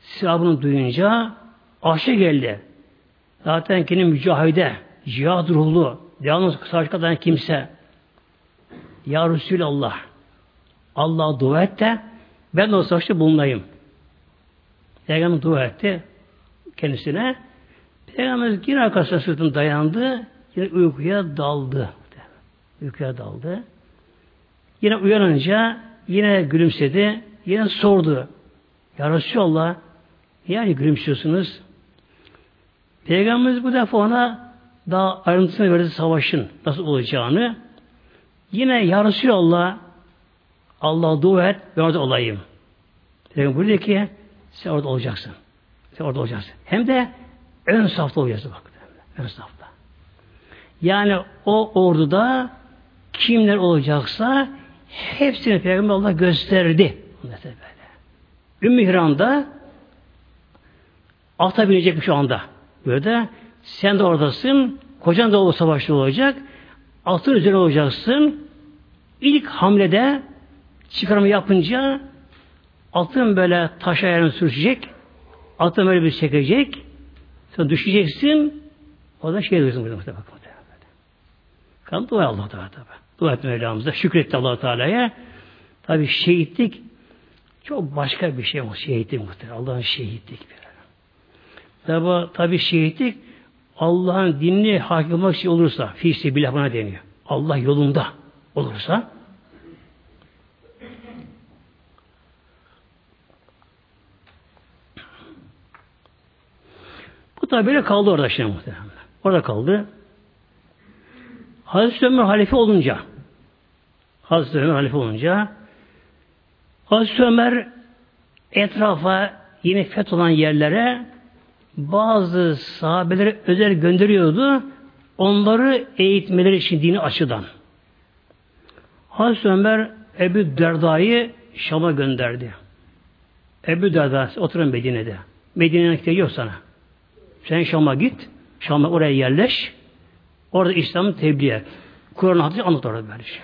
Speaker 1: sevabını duyunca aşağı geldi. Zaten kendi mücahide, cihad ruhlu, yalnız savaş katılan kimse ya Resulallah Allah dua et de ben de o savaşta bulunayım. Peygamber dua etti kendisine. Peygamberimiz yine arkasına sırtını dayandı. Yine uykuya daldı. Uykuya daldı. Yine uyanınca yine gülümsedi. Yine sordu. Ya Resulallah yani gülümsüyorsunuz. Peygamberimiz bu defa ona daha ayrıntısını verdi savaşın nasıl olacağını. Yine Ya Resulallah Allah dua et ben orada olayım. Peygamber buyuruyor ki sen orada olacaksın. Sen orada olacaksın. Hem de ön safta olacaksın bak. Ön safta. Yani o orduda kimler olacaksa hepsini Peygamber Allah gösterdi. Mesela böyle. Ümmü Hiran'da ata binecek şu anda. Böyle sen de oradasın. Kocan da o savaşta olacak. Atın üzerine olacaksın. İlk hamlede çıkarımı yapınca atın böyle taş ayarını sürüşecek. Atın böyle bir çekecek. Sonra düşeceksin. O da şey diyorsun burada muhtemelen. Kan dua Allah Teala tabi. Dua etme Mevlamız'a. Şükretti Allah Teala'ya. Tabi şehitlik çok başka bir şey o şehitlik muhtemelen. Allah'ın şehitlik bir. Tabi, tabi şehitlik Allah'ın dinini hakim olmak için olursa fi bile buna deniyor. Allah yolunda olursa bu tabi böyle kaldı orada şimdi muhtemelen. Orada kaldı. Hazreti Ömer halife olunca Hazreti Ömer halife olunca Hazreti Ömer etrafa yine fetholan yerlere bazı sahabeleri özel gönderiyordu. Onları eğitmeleri için dini açıdan. Hazreti Ömer Ebu Derda'yı Şam'a gönderdi. Ebu Derda oturun Medine'de. Medine'ye gidiyor sana. Sen Şam'a git. Şam'a oraya yerleş. Orada İslam'ı tebliğ et. Kur'an hadisi anlat orada böyle şey.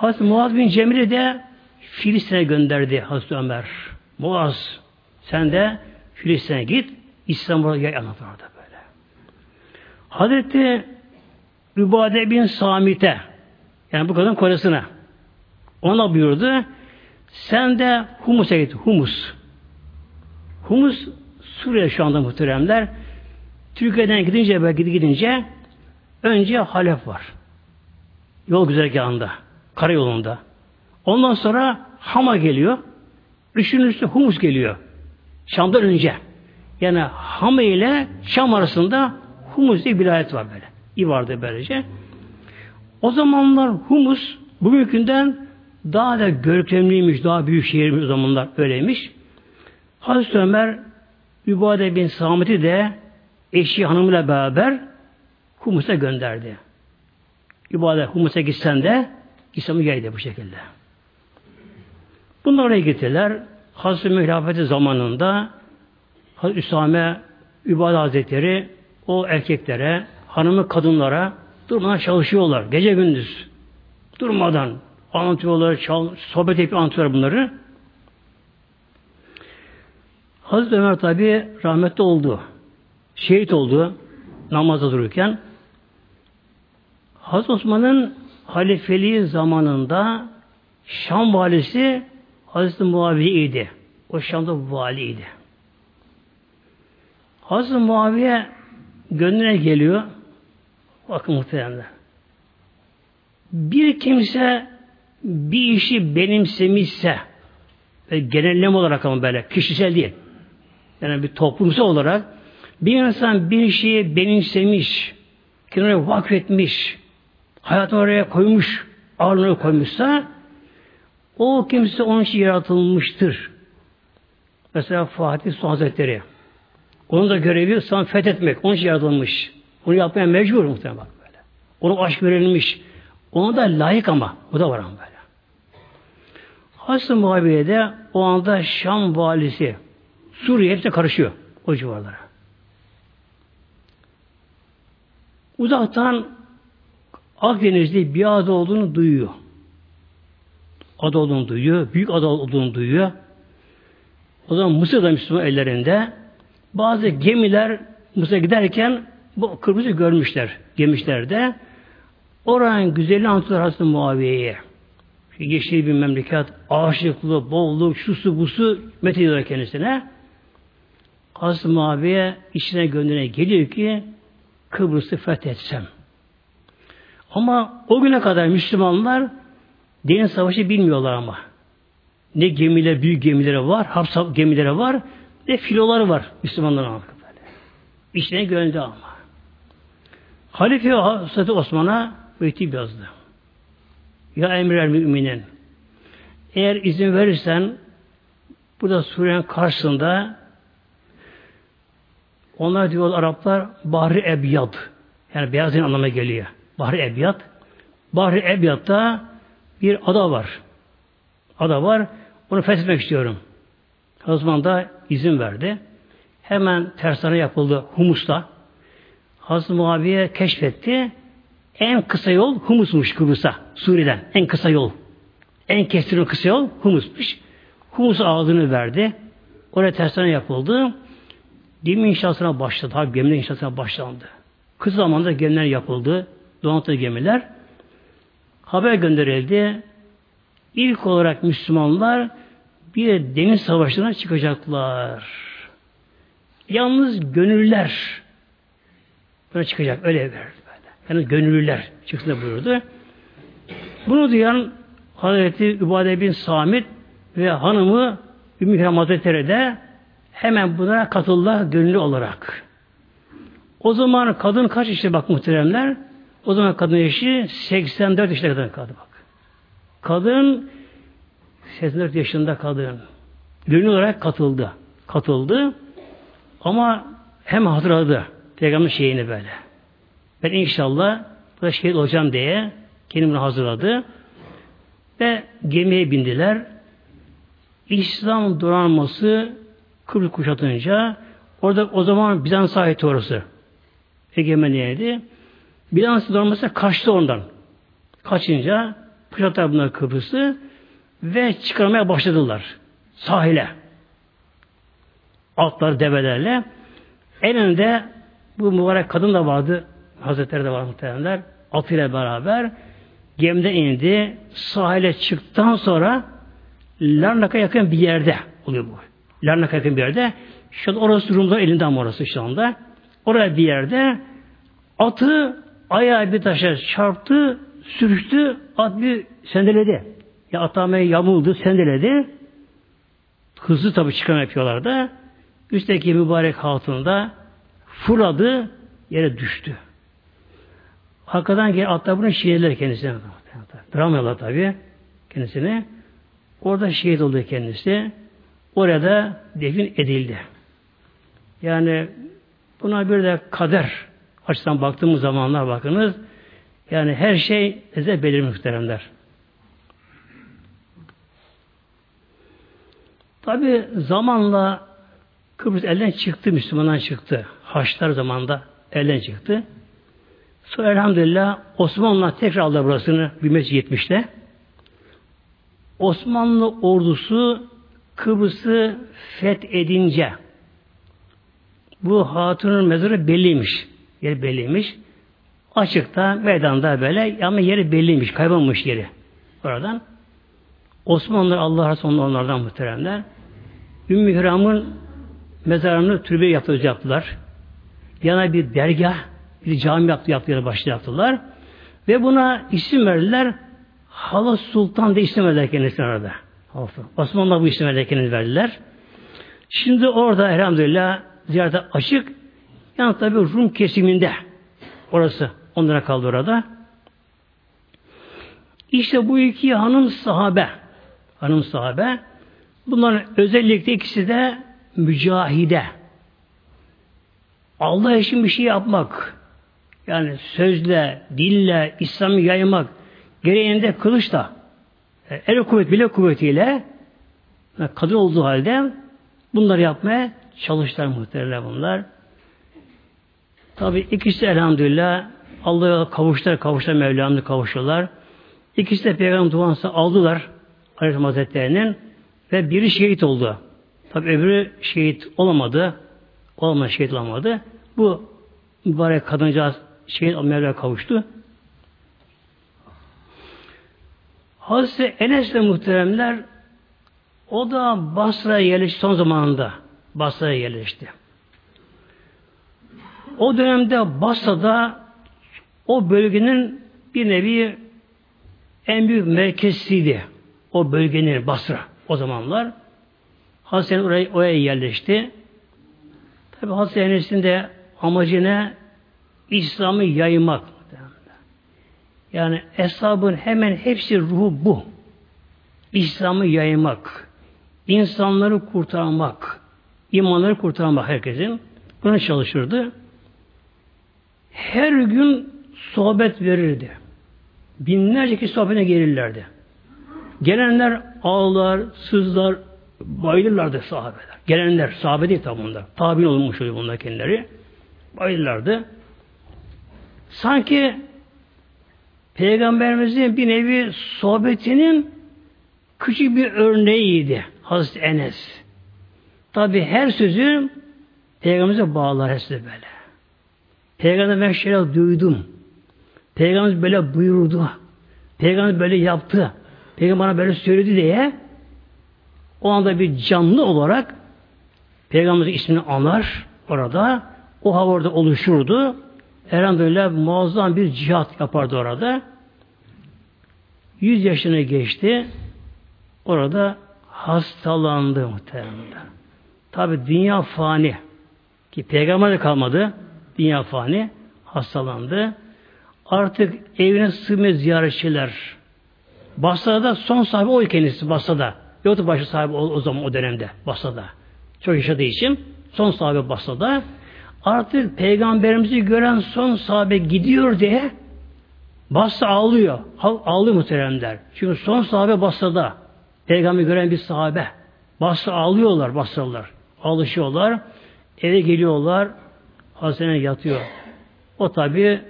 Speaker 1: Hazreti Muaz bin Cemil'i de Filistin'e gönderdi Hazreti Ömer. Muaz sen de Filistin'e git. İslam'ı yay anlat orada böyle. Hazreti Übade bin Samit'e yani bu kadın kocasına ona buyurdu sen de Humus'a git. Humus. Humus Suriye şu anda muhteremler. Türkiye'den gidince belki gidince önce Halep var. Yol güzergahında. Karayolunda. Ondan sonra Hama geliyor. Üçüncü üstü Humus geliyor. Şam'dan önce. Yani Hama ile Şam arasında Humus diye bir ayet var böyle. İyi vardı böylece. O zamanlar Humus bugünkünden daha da görkemliymiş, daha büyük şehirmiş o zamanlar öyleymiş. Hazreti Ömer Übade bin Samet'i de eşi hanımıyla beraber Humus'a gönderdi. İbadet Humus'a gitsen de İslam'ı geldi bu şekilde. Bunları oraya getirdiler. Hazreti Mühlafeti zamanında Hazreti Üsame İbadet Hazretleri o erkeklere, hanımı kadınlara durmadan çalışıyorlar. Gece gündüz. Durmadan anlatıyorlar, çal, sohbet yapıp anlatıyorlar bunları. Hazreti Ömer tabi rahmetli oldu. Şehit oldu namazda dururken. Hazreti Osman'ın halifeliği zamanında Şam valisi Hazreti Muaviye idi. O Şam'da valiydi. Hazreti Muaviye gönlüne geliyor. Bakın muhtemelen. Bir kimse bir işi benimsemişse ve genelleme olarak ama böyle kişisel değil. Yani bir toplumsal olarak bir insan bir şeyi benimsemiş, kenara vakfetmiş, hayatını oraya koymuş, ağırlığını koymuşsa o kimse onun için yaratılmıştır. Mesela Fatih Sultan Hazretleri. Onun da görevi sana fethetmek. Onun için yaratılmış. Onu yapmaya mecbur muhtemelen bak böyle. Onu aşk verilmiş. Ona da layık ama. Bu da var ama böyle. Hazreti Muaviye'de o anda Şam valisi Suriye hepsi karışıyor o civarlara. Uzaktan Akdeniz'de bir ada olduğunu duyuyor. Ada olduğunu duyuyor. Büyük ada olduğunu duyuyor. O zaman Mısır'da Müslüman ellerinde bazı gemiler Mısır'a giderken bu kırmızı görmüşler gemişlerde. Oranın güzelliğini anlatıyorlar Hazreti Muaviye'ye. Yeşil bir memleket, ağaçlıklı, bolluk, şusu busu methediyorlar kendisine. Hazreti Muaviye içine gönlüne geliyor ki Kıbrıs'ı fethetsem. Ama o güne kadar Müslümanlar deniz savaşı bilmiyorlar ama. Ne gemiler, büyük gemileri var, harp gemileri var, ne filoları var Müslümanların böyle. İçine gönlü ama. Halife Hazreti Osman'a mektup yazdı. Ya emrer müminin eğer izin verirsen burada Suriye'nin karşısında onlar diyor Araplar Bahri Ebyad. Yani beyazın anlamına geliyor. Bahri Ebyad. Bahri Ebyad'da bir ada var. Ada var. Onu fethetmek istiyorum. Osman da izin verdi. Hemen tersane yapıldı Humus'ta. Hazreti Muaviye keşfetti. En kısa yol Humus'muş Kıbrıs'a. Suriye'den. En kısa yol. En kestiren kısa yol Humus'muş. Humus ağzını verdi. Oraya tersane yapıldı. Gemi inşasına başladı. Tabi gemiler inşasına başlandı. Kısa zamanda gemiler yapıldı. Donatlı gemiler. Haber gönderildi. İlk olarak Müslümanlar bir deniz savaşına çıkacaklar. Yalnız gönüller buna çıkacak. Öyle verdi. Böyle. Yani gönüllüler çıksın buyurdu. Bunu duyan Hazreti Übade bin Samit ve hanımı Ümmü Kerem Hazretleri de hemen buna katıldılar gönüllü olarak. O zaman kadın kaç yaşında bak muhteremler? O zaman kadın yaşı 84 yaşında kadın kaldı bak. Kadın 84 yaşında kadın. Gönüllü olarak katıldı. Katıldı. Ama hem hatırladı. Peygamber şeyini böyle. Ben inşallah burada şehit olacağım diye kendini hazırladı. Ve gemiye bindiler. İslam donanması Kıbrıs kuşatınca orada o zaman Bizans ait orası. Egemenliğiydi. Bizans donanması kaçtı ondan. Kaçınca kuşatlar bunlar Kıbrıs'ı ve çıkarmaya başladılar. Sahile. Atlar develerle. En önde bu mübarek kadın da vardı. Hazretleri de var muhtemelenler. Atıyla beraber gemide indi. Sahile çıktıktan sonra Larnak'a yakın bir yerde oluyor bu. Larnak'a yakın bir yerde. Şu orası Rum'da elinde ama orası şu anda. Oraya bir yerde atı ayağı bir taşa çarptı, sürüştü, at bir sendeledi. Ya atamaya yamuldu, sendeledi. Hızlı tabi çıkan yapıyorlar da. Üstteki mübarek hatun da fırladı, yere düştü. Hakikaten geri atlar bunu şehirler kendisine. Dramıyorlar tabi kendisini. Orada şehit oldu kendisi. Orada defin edildi. Yani buna bir de kader açıdan baktığımız zamanlar bakınız. Yani her şey size belirli muhteremler. Tabi zamanla Kıbrıs elden çıktı, Müslümanlar çıktı. Haçlar zamanında elden çıktı. Sonra elhamdülillah Osmanlı tekrar aldı burasını 1970'te. Osmanlı ordusu Kıbrıs'ı fethedince bu hatunun mezarı belliymiş. Yeri belliymiş. Açıkta, meydanda böyle ama yeri belliymiş. Kaybolmuş yeri. Oradan. Osmanlılar Allah Resulü onlardan muhteremler. Ümmü Hüram'ın mezarını türbe yaptıracaktılar. Yana bir dergah, bir cami yaptı, yaptılar, başta yaptılar. Ve buna isim verdiler. Hala Sultan diye isim verdiler kendisine arada. Osmanlılar bu isim verdiler verdiler. Şimdi orada elhamdülillah ziyarete açık. Yani tabi Rum kesiminde orası. Onlara kaldı orada. İşte bu iki hanım sahabe hanım sahabe bunların özellikle ikisi de mücahide. Allah için bir şey yapmak. Yani sözle, dille, İslam'ı yaymak, gereğinde kılıçla, e, el kuvvet bile kuvvetiyle e, kadın olduğu halde bunları yapmaya çalıştılar muhtemelen bunlar. Tabi ikisi elhamdülillah Allah'a kavuştular, kavuştular Mevlam'da kavuştular. İkisi de Peygamber duası aldılar Aleyhisselam Hazretleri'nin ve biri şehit oldu. Tabi öbürü şehit olamadı. Olamadı, şehit olamadı. Bu mübarek kadıncağız şehit Mevla'ya kavuştu. Hazreti Enes de muhteremler o da Basra'ya yerleşti son zamanında. Basra'ya yerleşti. O dönemde Basra'da o bölgenin bir nevi en büyük merkeziydi. O bölgenin Basra o zamanlar. Hazreti oraya, oraya yerleşti. Tabi Hazreti Enes'in de amacı ne? İslam'ı yaymak. Yani hesabın hemen hepsi ruhu bu. İslam'ı yaymak, insanları kurtarmak, imanları kurtarmak herkesin. Buna çalışırdı. Her gün sohbet verirdi. Binlerce kişi sohbete gelirlerdi. Gelenler ağlar, sızlar, bayılırlardı sahabeler. Gelenler, sahabe değil tabi bunlar. Tabi olmuş oluyor bunlar kendileri. Bayılırlardı. Sanki Peygamberimizin bir nevi sohbetinin küçük bir örneğiydi Hazreti Enes. Tabi her sözü Peygamberimize bağlar hepsi böyle. Peygamber ben şeyler duydum. Peygamber böyle buyurdu. Peygamber böyle yaptı. Peygamber bana böyle söyledi diye o anda bir canlı olarak Peygamberin ismini anlar orada. O hava orada oluşurdu. Böyle muazzam bir cihat yapardı orada. Yüz yaşına geçti. Orada hastalandı muhtemelen. Tabi dünya fani. Ki peygamber de kalmadı. Dünya fani. Hastalandı. Artık evine sığmıyor ziyaretçiler. Basra'da son sahibi o kendisi Basra'da. Yoktu başı sahibi o, o zaman o dönemde Basra'da. Çok yaşadığı için son sahibi Basra'da. Artık peygamberimizi gören son sahabe gidiyor diye Basra ağlıyor. Ağlıyor muhteremler. Çünkü son sahabe Basra'da. Peygamberi gören bir sahabe. Basra ağlıyorlar Basralılar. Alışıyorlar. Eve geliyorlar. Hastaneye yatıyor. O tabi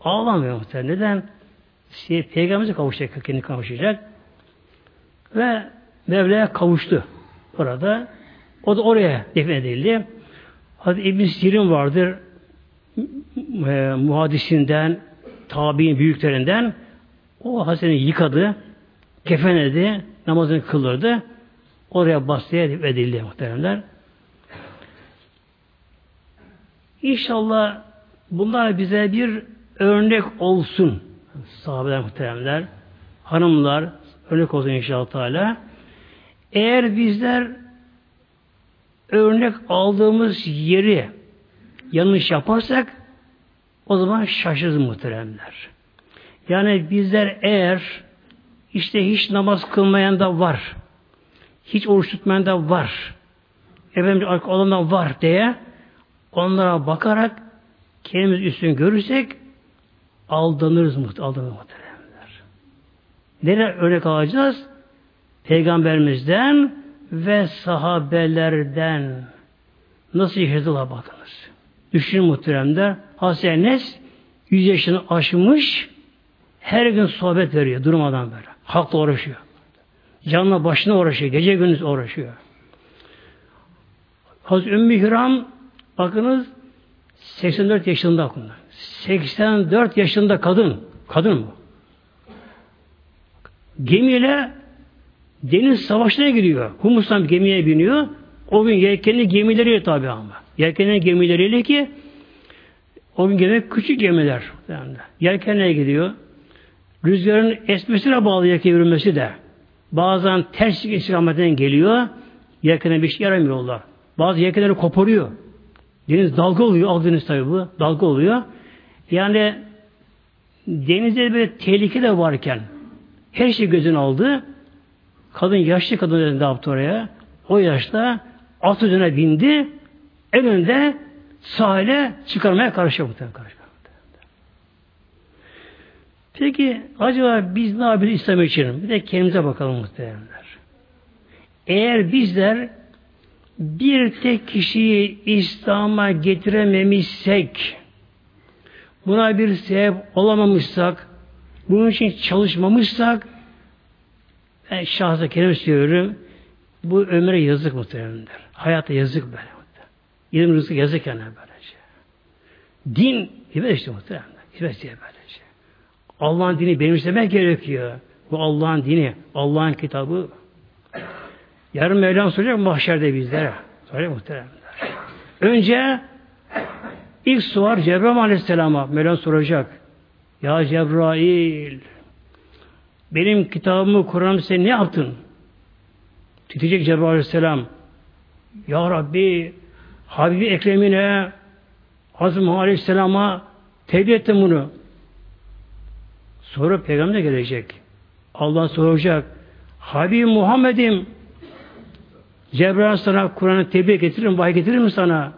Speaker 1: ağlamıyor muhtemelen. Neden? Şey, Peygamberimize kavuşacak, kendini kavuşacak. Ve Mevla'ya kavuştu orada. O da oraya defnedildi. Hazreti İbn Sirin vardır. E, muhadisinden, tabi'in büyüklerinden. O Hazretini yıkadı, kefenledi, namazını kıldırdı. Oraya bastıya edildi muhteremler. İnşallah bunlar bize bir örnek olsun. Sahabeler muhteremler, hanımlar örnek olsun inşallah Teala. Eğer bizler örnek aldığımız yeri yanlış yaparsak o zaman şaşırırız muhteremler. Yani bizler eğer işte hiç namaz kılmayan da var, hiç oruç tutmayan da var, efendim olan da var diye onlara bakarak kendimiz üstün görürsek aldanırız muhteremler. Nereye örnek alacağız? Peygamberimizden ve sahabelerden nasıl yaşadılar bakınız. Düşünün muhteremler. Hazreti Enes 100 yaşını aşmış her gün sohbet veriyor durmadan böyle. Hakla uğraşıyor. Canla başına uğraşıyor. Gece gündüz uğraşıyor. Hazreti Ümmü Hiram bakınız 84 yaşında 84 yaşında kadın. Kadın mı? Gemiyle deniz savaşına gidiyor. Humus'tan gemiye biniyor. O gün yelkenli gemileri tabi ama. Yelkenli gemileriyle ki o gün gemi küçük gemiler. Yani. Yelkenle gidiyor. Rüzgarın esmesine bağlı yelken yürümesi de. Bazen ters istikametinden geliyor. Yelkene bir şey yaramıyorlar. Bazı yelkenleri koparıyor. Deniz dalga oluyor. Akdeniz tabi bu. Dalga oluyor. Yani denizde böyle tehlike de varken her şey gözün aldı. Kadın yaşlı kadın ne yaptı oraya? O yaşta at üzerine bindi. En önde sahile çıkarmaya karışıyor muhtemelen. Peki acaba biz ne yapıyoruz İslam için? Bir de kendimize bakalım muhtemelenler. Eğer bizler bir tek kişiyi İslam'a getirememişsek, buna bir sebep olamamışsak, bunun için çalışmamışsak, ben şahsa kelime söylüyorum, bu ömre yazık muhtemelenler. Hayata yazık böyle. İlim rızkı yazık yani böylece. Din, hibet işte muhtemelen. Hibet böylece. Allah'ın dini benimsemek gerekiyor. Bu Allah'ın dini, Allah'ın kitabı. Yarın Mevlam soracak mahşerde bizlere. Soracak muhteremler. Önce İlk suar Cebrail Aleyhisselam'a Mevlam soracak. Ya Cebrail benim kitabımı Kur'an'ı sen ne yaptın? Titecek Cebrail Aleyhisselam Ya Rabbi Habibi Ekrem'ine Hazreti Muhammed Aleyhisselam'a tebliğ ettim bunu. Sonra peygamber gelecek. Allah soracak. Habib Muhammed'im Cebrail sana Kur'an'ı tebliğ getirir mi? Vahiy getirir mi sana?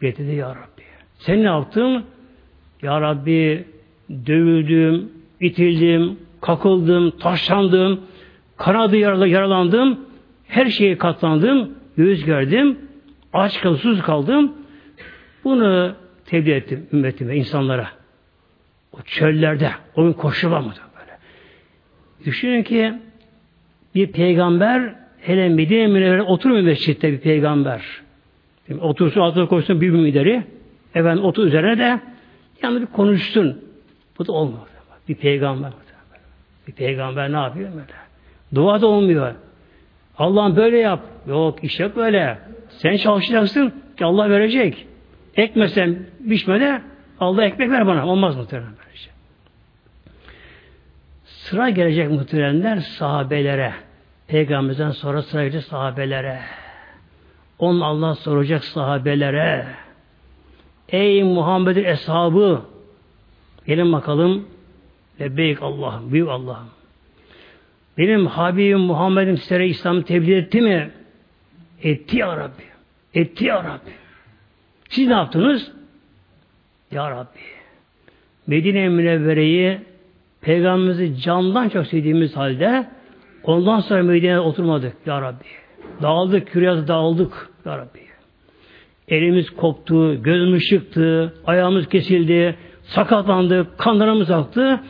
Speaker 1: Getirdi ya Rabbi. Sen ne yaptın? Ya Rabbi dövüldüm, itildim, kakıldım, taşlandım, kanadı yaralandım, her şeye katlandım, yüz gördüm, aç kaldım, sus kaldım. Bunu tebliğ ettim ümmetime, insanlara. O çöllerde, o gün koşulamadı böyle. Düşünün ki bir peygamber hele Medine Münevvere oturmuyor mescitte bir peygamber. Otursun altına koysun bir mideri. Efendim otur üzerine de yanında bir konuşsun. Bu da olmuyor. Bir peygamber. Bir peygamber ne yapıyor böyle? Dua da olmuyor. Allah'ım böyle yap. Yok iş yok böyle. Sen çalışacaksın ki Allah verecek. Ekmesen biçme de Allah ekmek ver bana. Olmaz muhtemelen böyle şey. Sıra gelecek muhteremler sahabelere. Peygamberden sonra sıra gelecek sahabelere. On Allah soracak sahabelere. Ey Muhammed'in eshabı gelin bakalım Lebbeyk Allah'ım, büyük Allah'ım. Benim Habibim Muhammed'im size İslam'ı tebliğ etti mi? Etti ya Rabbi. Etti ya Rabbi. Siz ne yaptınız? Ya Rabbi. Medine Münevvere'yi Peygamberimizi candan çok sevdiğimiz halde ondan sonra Medine'ye oturmadık Ya Rabbi. Dağıldık, küryaz dağıldık Ya Rabbi. Elimiz koptu, gözümüz çıktı, ayağımız kesildi, sakatlandık, kanlarımız aktı.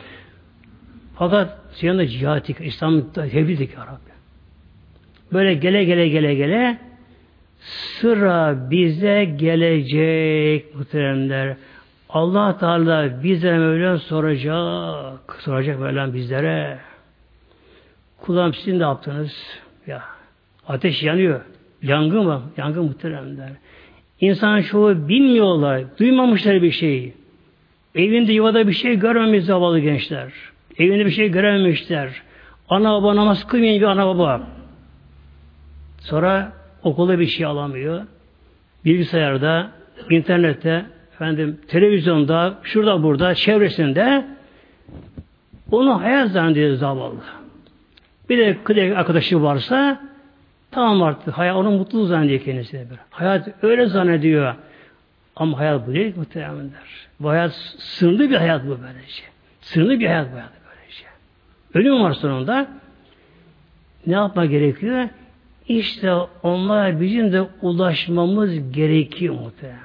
Speaker 1: Fakat yanında cihatik, İslam'ı tevhiddik ya Rabbi. Böyle gele gele gele gele sıra bize gelecek muhteremler. Allah Teala bize Mevlam soracak. Soracak Mevlam bizlere. Kulağım sizin de yaptınız. Ya ateş yanıyor. Yangın var. Yangın muhteremler. İnsan çoğu bilmiyorlar. Duymamışlar bir şey. Evinde yuvada bir şey görmemiş zavallı gençler. Evinde bir şey görememişler. Ana baba namaz kılmayan bir ana baba. Sonra okulda bir şey alamıyor. Bilgisayarda, internette, efendim televizyonda, şurada burada, çevresinde onu hayat zannediyor zavallı. Bir de kıdek arkadaşı varsa tamam artık hayat onun mutluluğu zannediyor kendisine. Bir. Hayat öyle zannediyor. Ama hayat bu değil muhtemelenler. Bu hayat sınırlı bir hayat bu böylece. Sınırlı bir hayat bu hayat böylece. Ölüm var sonunda. Ne yapma gerekiyor? İşte onlara bizim de ulaşmamız gerekiyor muhtemelenler.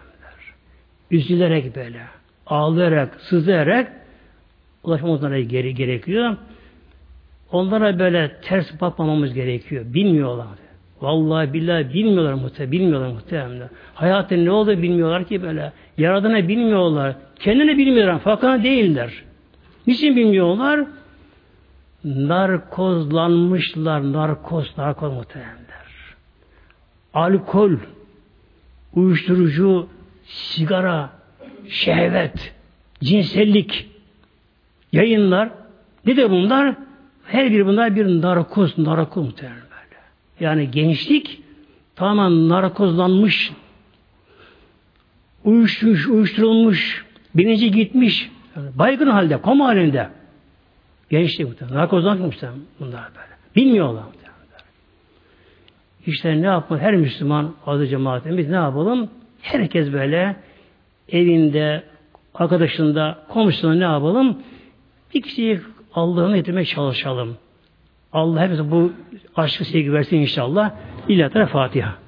Speaker 1: Üzülerek böyle, ağlayarak, sızlayarak ulaşmamız onlara geri gerekiyor. Onlara böyle ters bakmamamız gerekiyor. Bilmiyorlar. Vallahi billahi bilmiyorlar muhtemelen. Bilmiyorlar muhtemelen. Hayatın ne olduğunu bilmiyorlar ki böyle. Yaradığını bilmiyorlar. Kendini bilmiyorlar. Farkına değiller. Niçin bilmiyorlar? Narkozlanmışlar. Narkoz, narkoz muhtemelenler. Alkol, uyuşturucu, sigara, şehvet, cinsellik, yayınlar. Ne de bunlar? Her biri bunlar bir narkoz, narkoz muhtemelen böyle. Yani gençlik tamamen narkozlanmış, uyuşmuş, uyuşturulmuş, bilinci gitmiş, baygın halde, koma halinde. Gençlik muhtemelen. Narkozlanmış bunlar böyle. Bilmiyorlar muhtemelen. İşte ne yapmalı? Her Müslüman azı cemaatimiz ne yapalım? Herkes böyle evinde, arkadaşında, komşusunda ne yapalım? Bir kişiyi Allah'ını getirmeye çalışalım. Allah hepimize bu aşkı sevgi versin inşallah. İlla Fatiha.